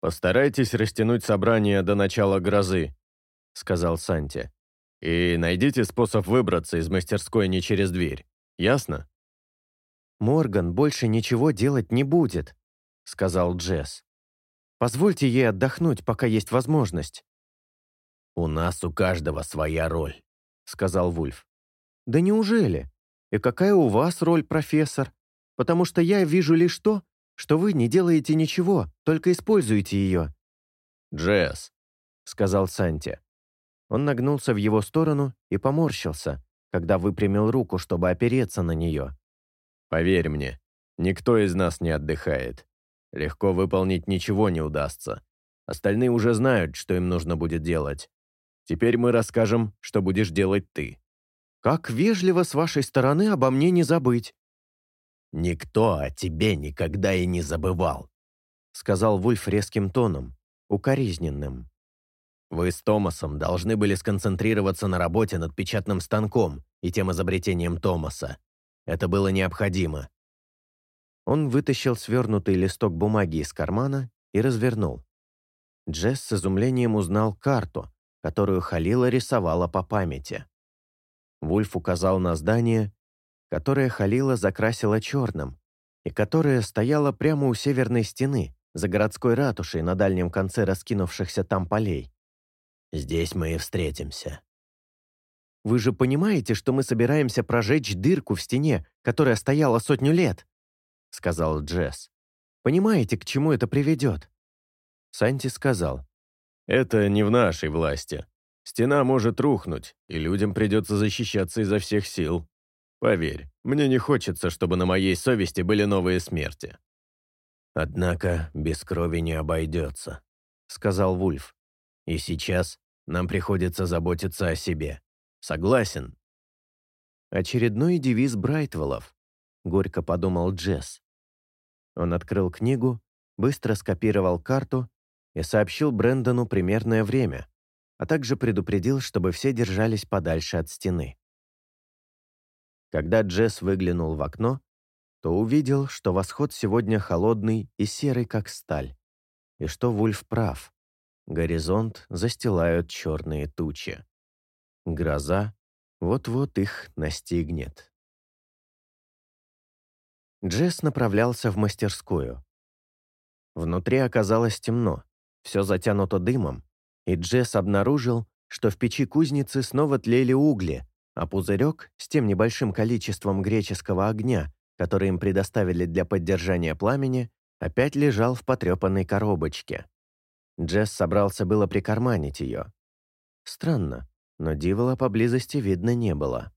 «Постарайтесь растянуть собрание до начала грозы», — сказал Санти. «И найдите способ выбраться из мастерской не через дверь. Ясно?» «Морган больше ничего делать не будет», — сказал Джесс. «Позвольте ей отдохнуть, пока есть возможность». «У нас у каждого своя роль», — сказал Вульф. «Да неужели? И какая у вас роль, профессор? Потому что я вижу лишь то, что вы не делаете ничего, только используете ее». «Джесс», — сказал Санти. Он нагнулся в его сторону и поморщился, когда выпрямил руку, чтобы опереться на нее. «Поверь мне, никто из нас не отдыхает. Легко выполнить ничего не удастся. Остальные уже знают, что им нужно будет делать. Теперь мы расскажем, что будешь делать ты». «Как вежливо с вашей стороны обо мне не забыть», Никто о тебе никогда и не забывал. сказал Вульф резким тоном, укоризненным. «Вы с Томасом должны были сконцентрироваться на работе над печатным станком и тем изобретением Томаса. Это было необходимо». Он вытащил свернутый листок бумаги из кармана и развернул. Джесс с изумлением узнал карту, которую Халила рисовала по памяти. Вульф указал на здание, которое Халила закрасила черным, и которое стояло прямо у северной стены, за городской ратушей на дальнем конце раскинувшихся там полей. «Здесь мы и встретимся». «Вы же понимаете, что мы собираемся прожечь дырку в стене, которая стояла сотню лет?» — сказал Джесс. «Понимаете, к чему это приведет?» Санти сказал. «Это не в нашей власти. Стена может рухнуть, и людям придется защищаться изо всех сил. Поверь, мне не хочется, чтобы на моей совести были новые смерти». «Однако без крови не обойдется», — сказал Вульф. «И сейчас нам приходится заботиться о себе. Согласен?» «Очередной девиз Брайтвеллов», — горько подумал Джесс. Он открыл книгу, быстро скопировал карту и сообщил Брэндону примерное время, а также предупредил, чтобы все держались подальше от стены. Когда Джесс выглянул в окно, то увидел, что восход сегодня холодный и серый, как сталь, и что Вульф прав. Горизонт застилают черные тучи. Гроза вот-вот их настигнет. Джесс направлялся в мастерскую. Внутри оказалось темно, все затянуто дымом, и Джесс обнаружил, что в печи кузницы снова тлели угли, а пузырек с тем небольшим количеством греческого огня, который им предоставили для поддержания пламени, опять лежал в потрепанной коробочке. Джесс собрался было прикарманить ее. Странно, но Дивола поблизости видно не было.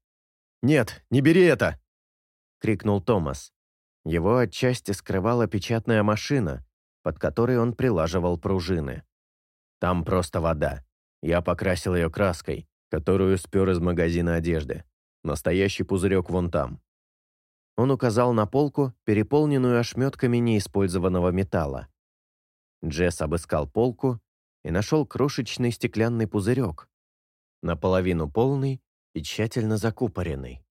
«Нет, не бери это!» — крикнул Томас. Его отчасти скрывала печатная машина, под которой он прилаживал пружины. Там просто вода. Я покрасил ее краской, которую спер из магазина одежды. Настоящий пузырек вон там. Он указал на полку, переполненную ошметками неиспользованного металла. Джесс обыскал полку и нашел крошечный стеклянный пузырек, наполовину полный и тщательно закупоренный.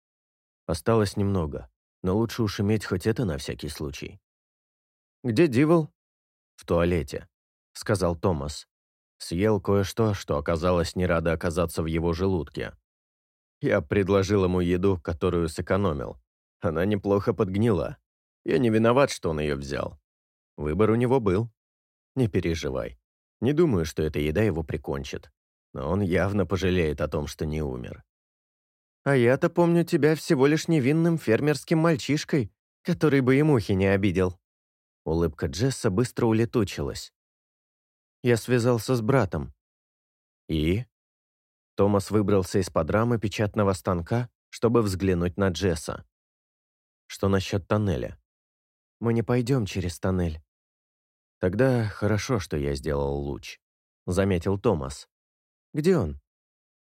Осталось немного, но лучше уж иметь хоть это на всякий случай. «Где Дивол?» «В туалете», — сказал Томас. Съел кое-что, что оказалось не рада оказаться в его желудке. Я предложил ему еду, которую сэкономил. Она неплохо подгнила. Я не виноват, что он ее взял. Выбор у него был. Не переживай. Не думаю, что эта еда его прикончит. Но он явно пожалеет о том, что не умер. А я-то помню тебя всего лишь невинным фермерским мальчишкой, который бы и мухи не обидел. Улыбка Джесса быстро улетучилась. Я связался с братом. И? Томас выбрался из-под рамы печатного станка, чтобы взглянуть на Джесса. Что насчет тоннеля? Мы не пойдем через тоннель. Тогда хорошо, что я сделал луч, заметил Томас. Где он?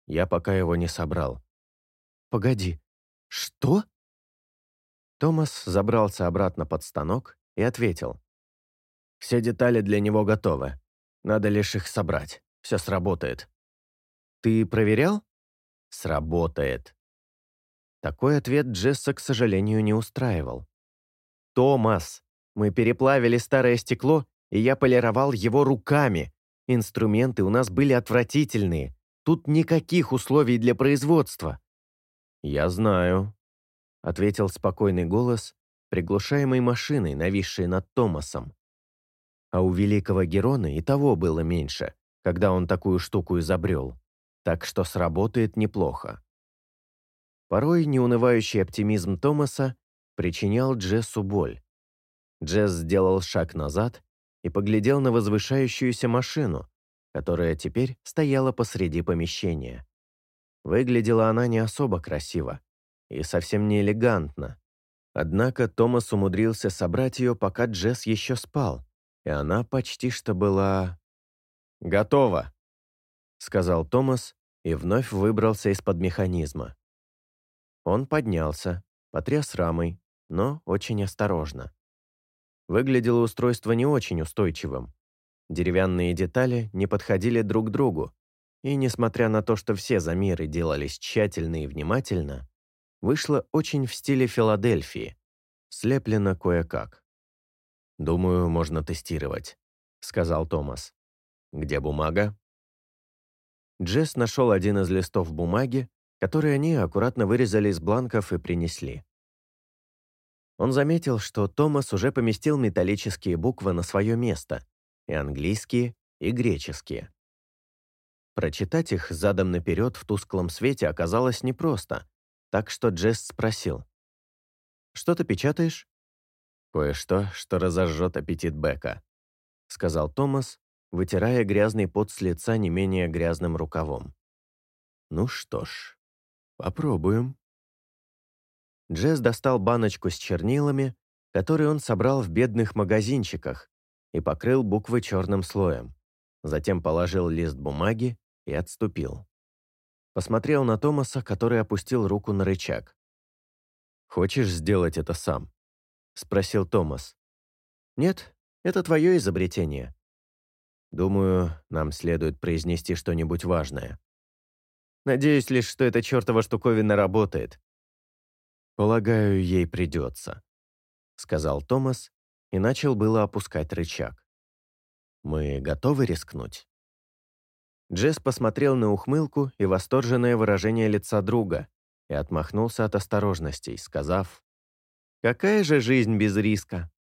Я пока его не собрал. Погоди, что? Томас забрался обратно под станок и ответил. «Все детали для него готовы. Надо лишь их собрать. Все сработает». «Ты проверял?» «Сработает». Такой ответ Джесса, к сожалению, не устраивал. «Томас, мы переплавили старое стекло, и я полировал его руками. Инструменты у нас были отвратительные. Тут никаких условий для производства». «Я знаю», — ответил спокойный голос, приглушаемой машиной, нависшей над Томасом. А у великого Герона и того было меньше, когда он такую штуку изобрел, так что сработает неплохо. Порой неунывающий оптимизм Томаса причинял Джессу боль. Джесс сделал шаг назад и поглядел на возвышающуюся машину, которая теперь стояла посреди помещения. Выглядела она не особо красиво и совсем не элегантно, Однако Томас умудрился собрать ее, пока Джесс еще спал, и она почти что была... «Готово», — сказал Томас и вновь выбрался из-под механизма. Он поднялся, потряс рамой, но очень осторожно. Выглядело устройство не очень устойчивым. Деревянные детали не подходили друг к другу, и, несмотря на то, что все замеры делались тщательно и внимательно, вышло очень в стиле Филадельфии, слеплено кое-как. «Думаю, можно тестировать», — сказал Томас. «Где бумага?» Джесс нашел один из листов бумаги, который они аккуратно вырезали из бланков и принесли. Он заметил, что Томас уже поместил металлические буквы на свое место, и английские, и греческие. Прочитать их задом наперед в тусклом свете оказалось непросто, так что Джесс спросил. «Что ты печатаешь?» «Кое-что, что разожжет аппетит Бека», — сказал Томас, вытирая грязный пот с лица не менее грязным рукавом. «Ну что ж, попробуем». Джесс достал баночку с чернилами, которые он собрал в бедных магазинчиках, и покрыл буквы черным слоем. Затем положил лист бумаги и отступил. Посмотрел на Томаса, который опустил руку на рычаг. «Хочешь сделать это сам?» — спросил Томас. «Нет, это твое изобретение». «Думаю, нам следует произнести что-нибудь важное». «Надеюсь лишь, что эта чертова штуковина работает», «Полагаю, ей придется», — сказал Томас и начал было опускать рычаг. «Мы готовы рискнуть?» Джесс посмотрел на ухмылку и восторженное выражение лица друга и отмахнулся от осторожностей, сказав, «Какая же жизнь без риска?»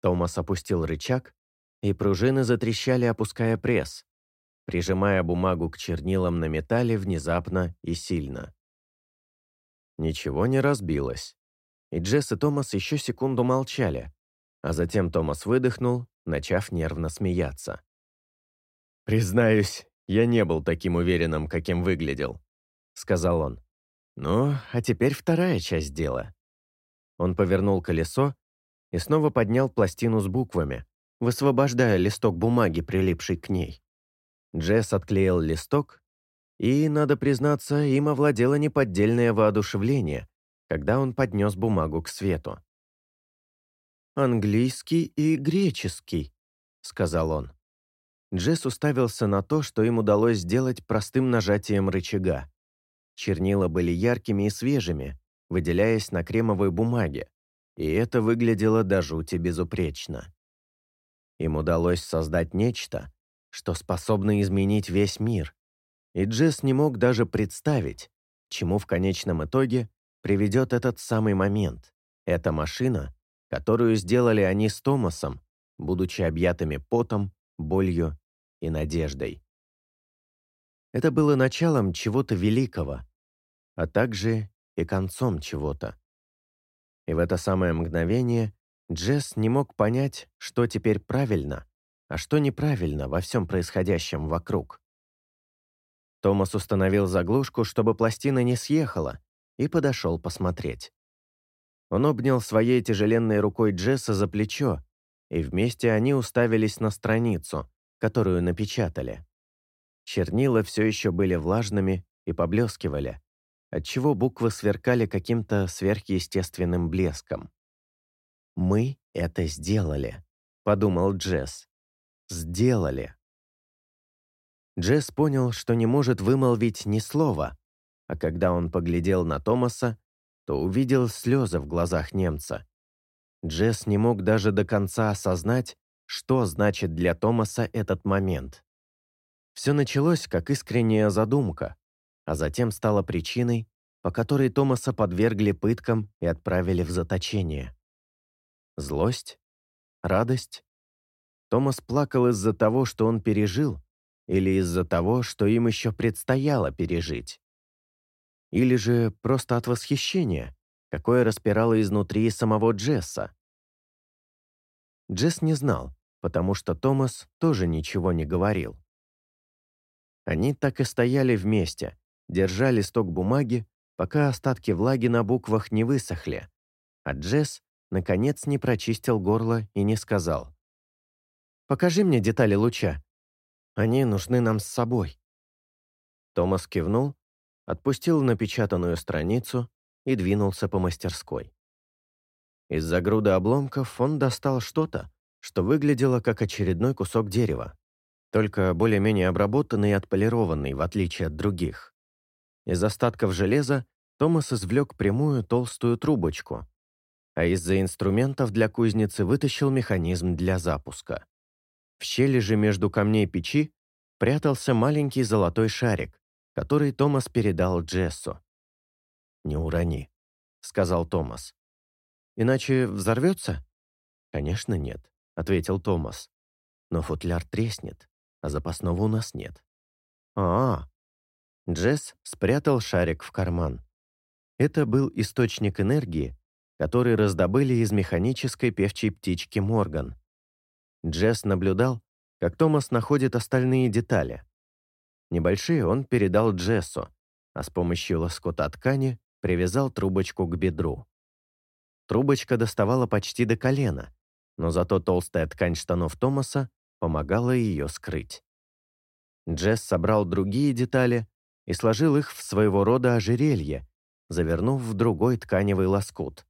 Томас опустил рычаг, и пружины затрещали, опуская пресс, прижимая бумагу к чернилам на металле внезапно и сильно. Ничего не разбилось. И Джесс и Томас еще секунду молчали, а затем Томас выдохнул, начав нервно смеяться. «Признаюсь, я не был таким уверенным, каким выглядел», — сказал он. «Ну, а теперь вторая часть дела». Он повернул колесо и снова поднял пластину с буквами, высвобождая листок бумаги, прилипший к ней. Джесс отклеил листок и, надо признаться, им овладело неподдельное воодушевление, когда он поднес бумагу к свету. «Английский и греческий», — сказал он. Джесс уставился на то, что им удалось сделать простым нажатием рычага. Чернила были яркими и свежими, выделяясь на кремовой бумаге, и это выглядело до жути безупречно. Им удалось создать нечто, что способно изменить весь мир, и Джесс не мог даже представить, чему в конечном итоге приведет этот самый момент. Эта машина, которую сделали они с Томасом, будучи объятыми потом, болью и надеждой. Это было началом чего-то великого, а также и концом чего-то. И в это самое мгновение Джесс не мог понять, что теперь правильно, а что неправильно во всем происходящем вокруг. Томас установил заглушку, чтобы пластина не съехала, и подошел посмотреть. Он обнял своей тяжеленной рукой Джесса за плечо, и вместе они уставились на страницу, которую напечатали. Чернила все еще были влажными и поблескивали, отчего буквы сверкали каким-то сверхъестественным блеском. «Мы это сделали», — подумал Джесс. «Сделали». Джесс понял, что не может вымолвить ни слова, а когда он поглядел на Томаса, то увидел слезы в глазах немца. Джесс не мог даже до конца осознать, что значит для Томаса этот момент. Все началось как искренняя задумка, а затем стало причиной, по которой Томаса подвергли пыткам и отправили в заточение. Злость? Радость? Томас плакал из-за того, что он пережил, или из-за того, что им еще предстояло пережить? Или же просто от восхищения, какое распирало изнутри самого Джесса? Джесс не знал, потому что Томас тоже ничего не говорил. Они так и стояли вместе, держа листок бумаги, пока остатки влаги на буквах не высохли, а Джесс, наконец, не прочистил горло и не сказал. «Покажи мне детали луча, они нужны нам с собой». Томас кивнул, отпустил напечатанную страницу и двинулся по мастерской. Из-за груды обломков он достал что-то, что выглядело как очередной кусок дерева, только более-менее обработанный и отполированный, в отличие от других. Из остатков железа Томас извлек прямую толстую трубочку, а из-за инструментов для кузницы вытащил механизм для запуска. В щели же между камней печи прятался маленький золотой шарик, который Томас передал Джессу. «Не урони», — сказал Томас. «Иначе взорвется?» «Конечно нет», — ответил Томас. «Но футляр треснет, а запасного у нас нет». «А-а!» Джесс спрятал шарик в карман. Это был источник энергии, который раздобыли из механической певчей птички Морган. Джесс наблюдал, как Томас находит остальные детали. Небольшие он передал Джессу, а с помощью лоскута ткани привязал трубочку к бедру. Трубочка доставала почти до колена, но зато толстая ткань штанов Томаса помогала ее скрыть. Джесс собрал другие детали и сложил их в своего рода ожерелье, завернув в другой тканевый лоскут,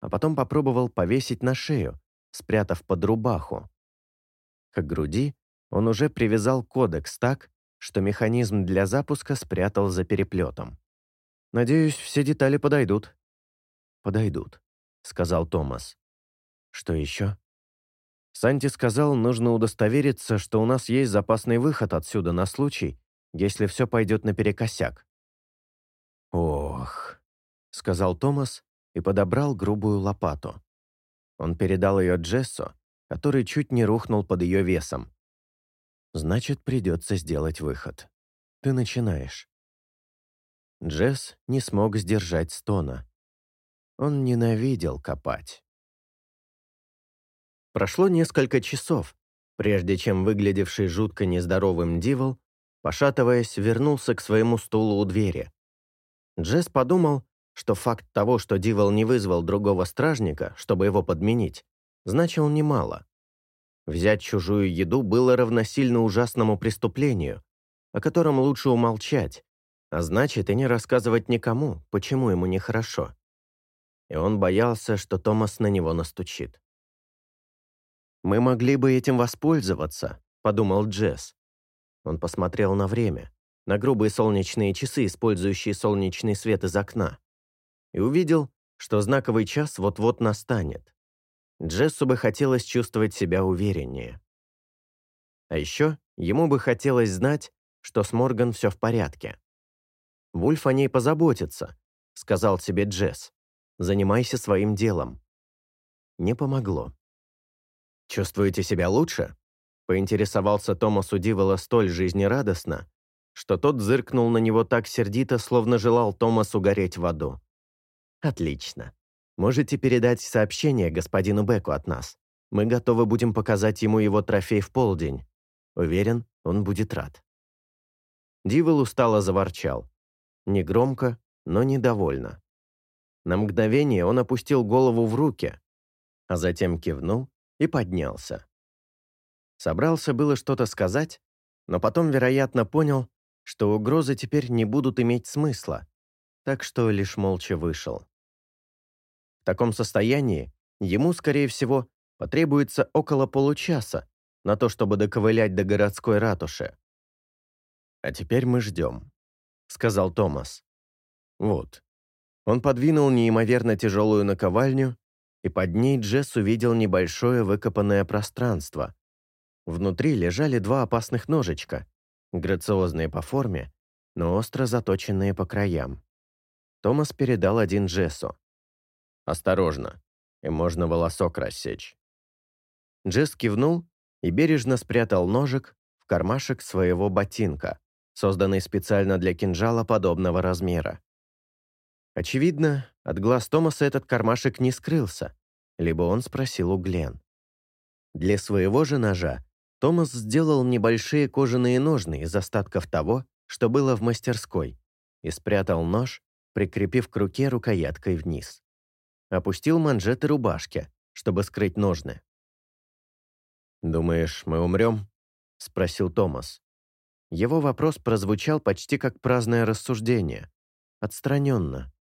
а потом попробовал повесить на шею, спрятав под рубаху. К груди он уже привязал кодекс так, что механизм для запуска спрятал за переплетом. «Надеюсь, все детали подойдут». «Подойдут», — сказал Томас. «Что еще?» Санти сказал, нужно удостовериться, что у нас есть запасный выход отсюда на случай, если все пойдет наперекосяк. «Ох», — сказал Томас и подобрал грубую лопату. Он передал ее Джессу, который чуть не рухнул под ее весом. «Значит, придется сделать выход. Ты начинаешь». Джесс не смог сдержать стона. Он ненавидел копать. Прошло несколько часов, прежде чем выглядевший жутко нездоровым Дивол, пошатываясь, вернулся к своему стулу у двери. Джесс подумал, что факт того, что Дивол не вызвал другого стражника, чтобы его подменить, значил немало. Взять чужую еду было равносильно ужасному преступлению, о котором лучше умолчать, а значит и не рассказывать никому, почему ему нехорошо. И он боялся, что Томас на него настучит. «Мы могли бы этим воспользоваться», — подумал Джесс. Он посмотрел на время, на грубые солнечные часы, использующие солнечный свет из окна, и увидел, что знаковый час вот-вот настанет. Джессу бы хотелось чувствовать себя увереннее. А еще ему бы хотелось знать, что с Морган все в порядке. «Вульф о ней позаботится», — сказал себе Джесс. «Занимайся своим делом». Не помогло. «Чувствуете себя лучше?» — поинтересовался Томас Удивола столь жизнерадостно, что тот зыркнул на него так сердито, словно желал Томасу гореть в аду. «Отлично. Можете передать сообщение господину Беку от нас. Мы готовы будем показать ему его трофей в полдень. Уверен, он будет рад». Дивол устало заворчал. Негромко, но недовольно. На мгновение он опустил голову в руки, а затем кивнул и поднялся. Собрался было что-то сказать, но потом, вероятно, понял, что угрозы теперь не будут иметь смысла, так что лишь молча вышел. В таком состоянии ему, скорее всего, потребуется около получаса на то, чтобы доковылять до городской ратуши. «А теперь мы ждем», — сказал Томас. «Вот». Он подвинул неимоверно тяжелую наковальню, и под ней Джесс увидел небольшое выкопанное пространство. Внутри лежали два опасных ножичка, грациозные по форме, но остро заточенные по краям. Томас передал один Джессу. «Осторожно, и можно волосок рассечь». Джесс кивнул и бережно спрятал ножик в кармашек своего ботинка, созданный специально для кинжала подобного размера. Очевидно, от глаз Томаса этот кармашек не скрылся, либо он спросил у Глен. Для своего же ножа Томас сделал небольшие кожаные ножны из остатков того, что было в мастерской, и спрятал нож, прикрепив к руке рукояткой вниз опустил манжеты рубашки, чтобы скрыть ножны. «Думаешь, мы умрем?» — спросил Томас. Его вопрос прозвучал почти как праздное рассуждение, отстраненно.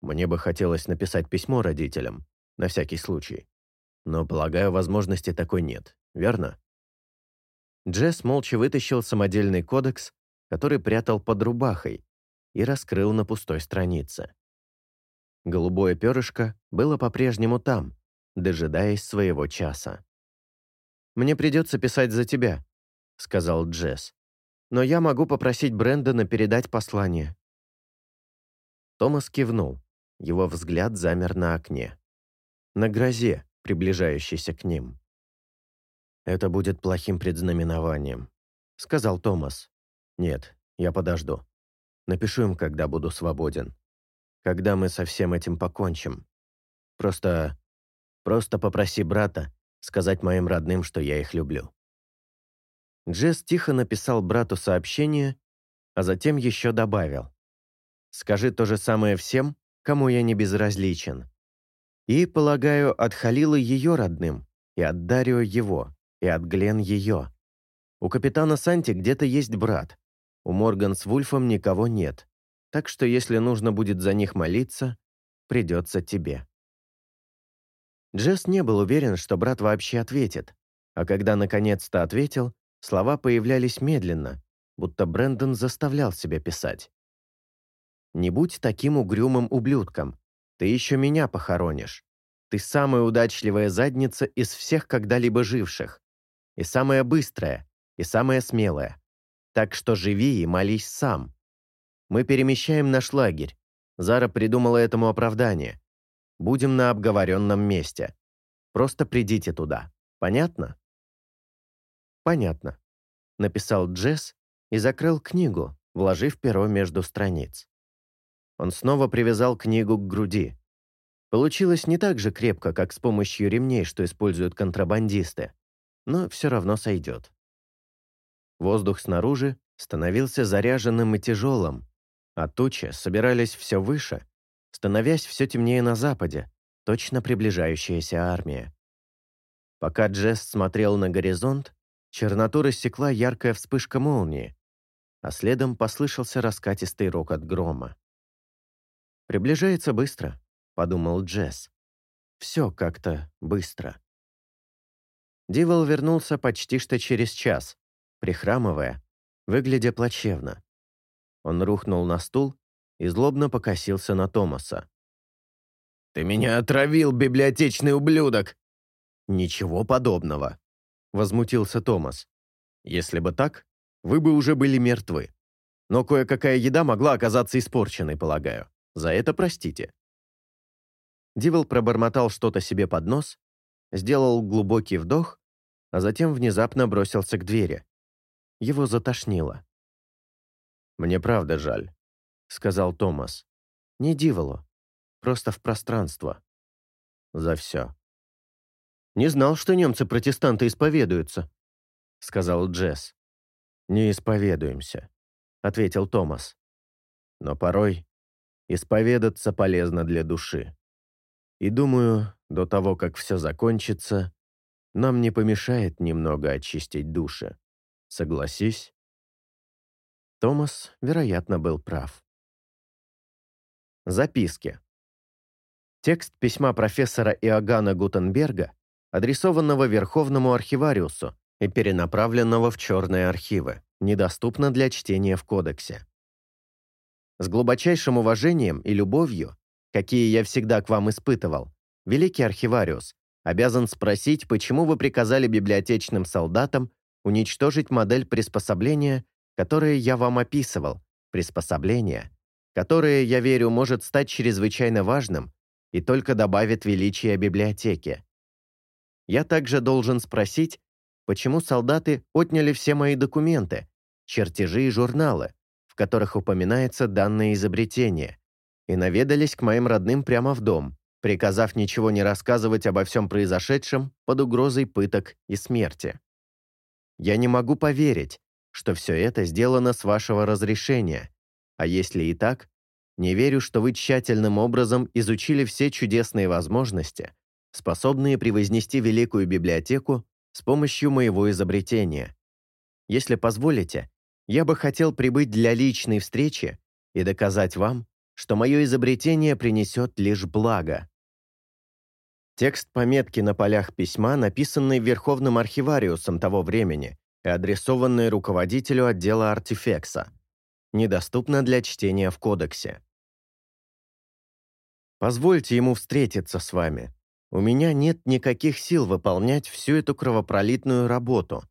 «Мне бы хотелось написать письмо родителям, на всякий случай. Но, полагаю, возможности такой нет, верно?» Джесс молча вытащил самодельный кодекс, который прятал под рубахой, и раскрыл на пустой странице. Голубое перышко было по-прежнему там, дожидаясь своего часа. «Мне придется писать за тебя», — сказал Джесс. «Но я могу попросить Брэндона передать послание». Томас кивнул. Его взгляд замер на окне. На грозе, приближающейся к ним. «Это будет плохим предзнаменованием», — сказал Томас. «Нет, я подожду. Напишу им, когда буду свободен. Когда мы со всем этим покончим. Просто... просто попроси брата сказать моим родным, что я их люблю». Джесс тихо написал брату сообщение, а затем еще добавил. «Скажи то же самое всем, кому я не безразличен. И, полагаю, от Халила ее родным, и от Дарио его, и от Глен ее. У капитана Санти где-то есть брат. У Морган с Вульфом никого нет. Так что если нужно будет за них молиться, придется тебе». Джесс не был уверен, что брат вообще ответит, а когда наконец-то ответил, слова появлялись медленно, будто Брэндон заставлял себя писать. «Не будь таким угрюмым ублюдком. Ты еще меня похоронишь. Ты самая удачливая задница из всех когда-либо живших и самая быстрая, и самая смелая. Так что живи и молись сам. Мы перемещаем наш лагерь. Зара придумала этому оправдание. Будем на обговоренном месте. Просто придите туда. Понятно? Понятно. Написал Джесс и закрыл книгу, вложив перо между страниц. Он снова привязал книгу к груди. Получилось не так же крепко, как с помощью ремней, что используют контрабандисты но все равно сойдет. Воздух снаружи становился заряженным и тяжелым, а тучи собирались все выше, становясь все темнее на западе, точно приближающаяся армия. Пока Джесс смотрел на горизонт, черноту рассекла яркая вспышка молнии, а следом послышался раскатистый рокот грома. «Приближается быстро», — подумал Джесс. «Все как-то быстро». Дивол вернулся почти что через час, прихрамывая, выглядя плачевно. Он рухнул на стул и злобно покосился на Томаса. «Ты меня отравил, библиотечный ублюдок!» «Ничего подобного», — возмутился Томас. «Если бы так, вы бы уже были мертвы. Но кое-какая еда могла оказаться испорченной, полагаю. За это простите». Дивол пробормотал что-то себе под нос, сделал глубокий вдох а затем внезапно бросился к двери. Его затошнило. «Мне правда жаль», — сказал Томас. «Не диволу, просто в пространство. За все». «Не знал, что немцы-протестанты исповедуются», — сказал Джесс. «Не исповедуемся», — ответил Томас. «Но порой исповедаться полезно для души. И думаю, до того, как все закончится, нам не помешает немного очистить души. Согласись?» Томас, вероятно, был прав. Записки. Текст письма профессора Иоганна Гутенберга, адресованного Верховному архивариусу и перенаправленного в черные архивы, недоступно для чтения в кодексе. С глубочайшим уважением и любовью, какие я всегда к вам испытывал, великий архивариус, обязан спросить, почему вы приказали библиотечным солдатам уничтожить модель приспособления, которое я вам описывал, приспособление, которое, я верю, может стать чрезвычайно важным и только добавит величия библиотеке. Я также должен спросить, почему солдаты отняли все мои документы, чертежи и журналы, в которых упоминается данное изобретение, и наведались к моим родным прямо в дом, приказав ничего не рассказывать обо всем произошедшем под угрозой пыток и смерти. Я не могу поверить, что все это сделано с вашего разрешения, а если и так, не верю, что вы тщательным образом изучили все чудесные возможности, способные превознести великую библиотеку с помощью моего изобретения. Если позволите, я бы хотел прибыть для личной встречи и доказать вам, что мое изобретение принесет лишь благо. Текст пометки на полях письма, написанный Верховным архивариусом того времени и адресованный руководителю отдела артефекса. Недоступно для чтения в кодексе. Позвольте ему встретиться с вами. У меня нет никаких сил выполнять всю эту кровопролитную работу.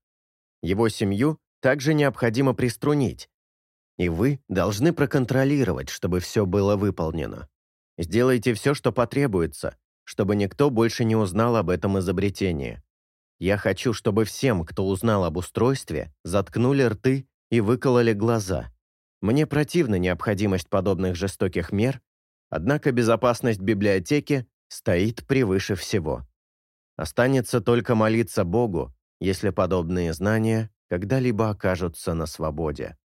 Его семью также необходимо приструнить. И вы должны проконтролировать, чтобы все было выполнено. Сделайте все, что потребуется, чтобы никто больше не узнал об этом изобретении. Я хочу, чтобы всем, кто узнал об устройстве, заткнули рты и выкололи глаза. Мне противна необходимость подобных жестоких мер, однако безопасность библиотеки стоит превыше всего. Останется только молиться Богу, если подобные знания когда-либо окажутся на свободе.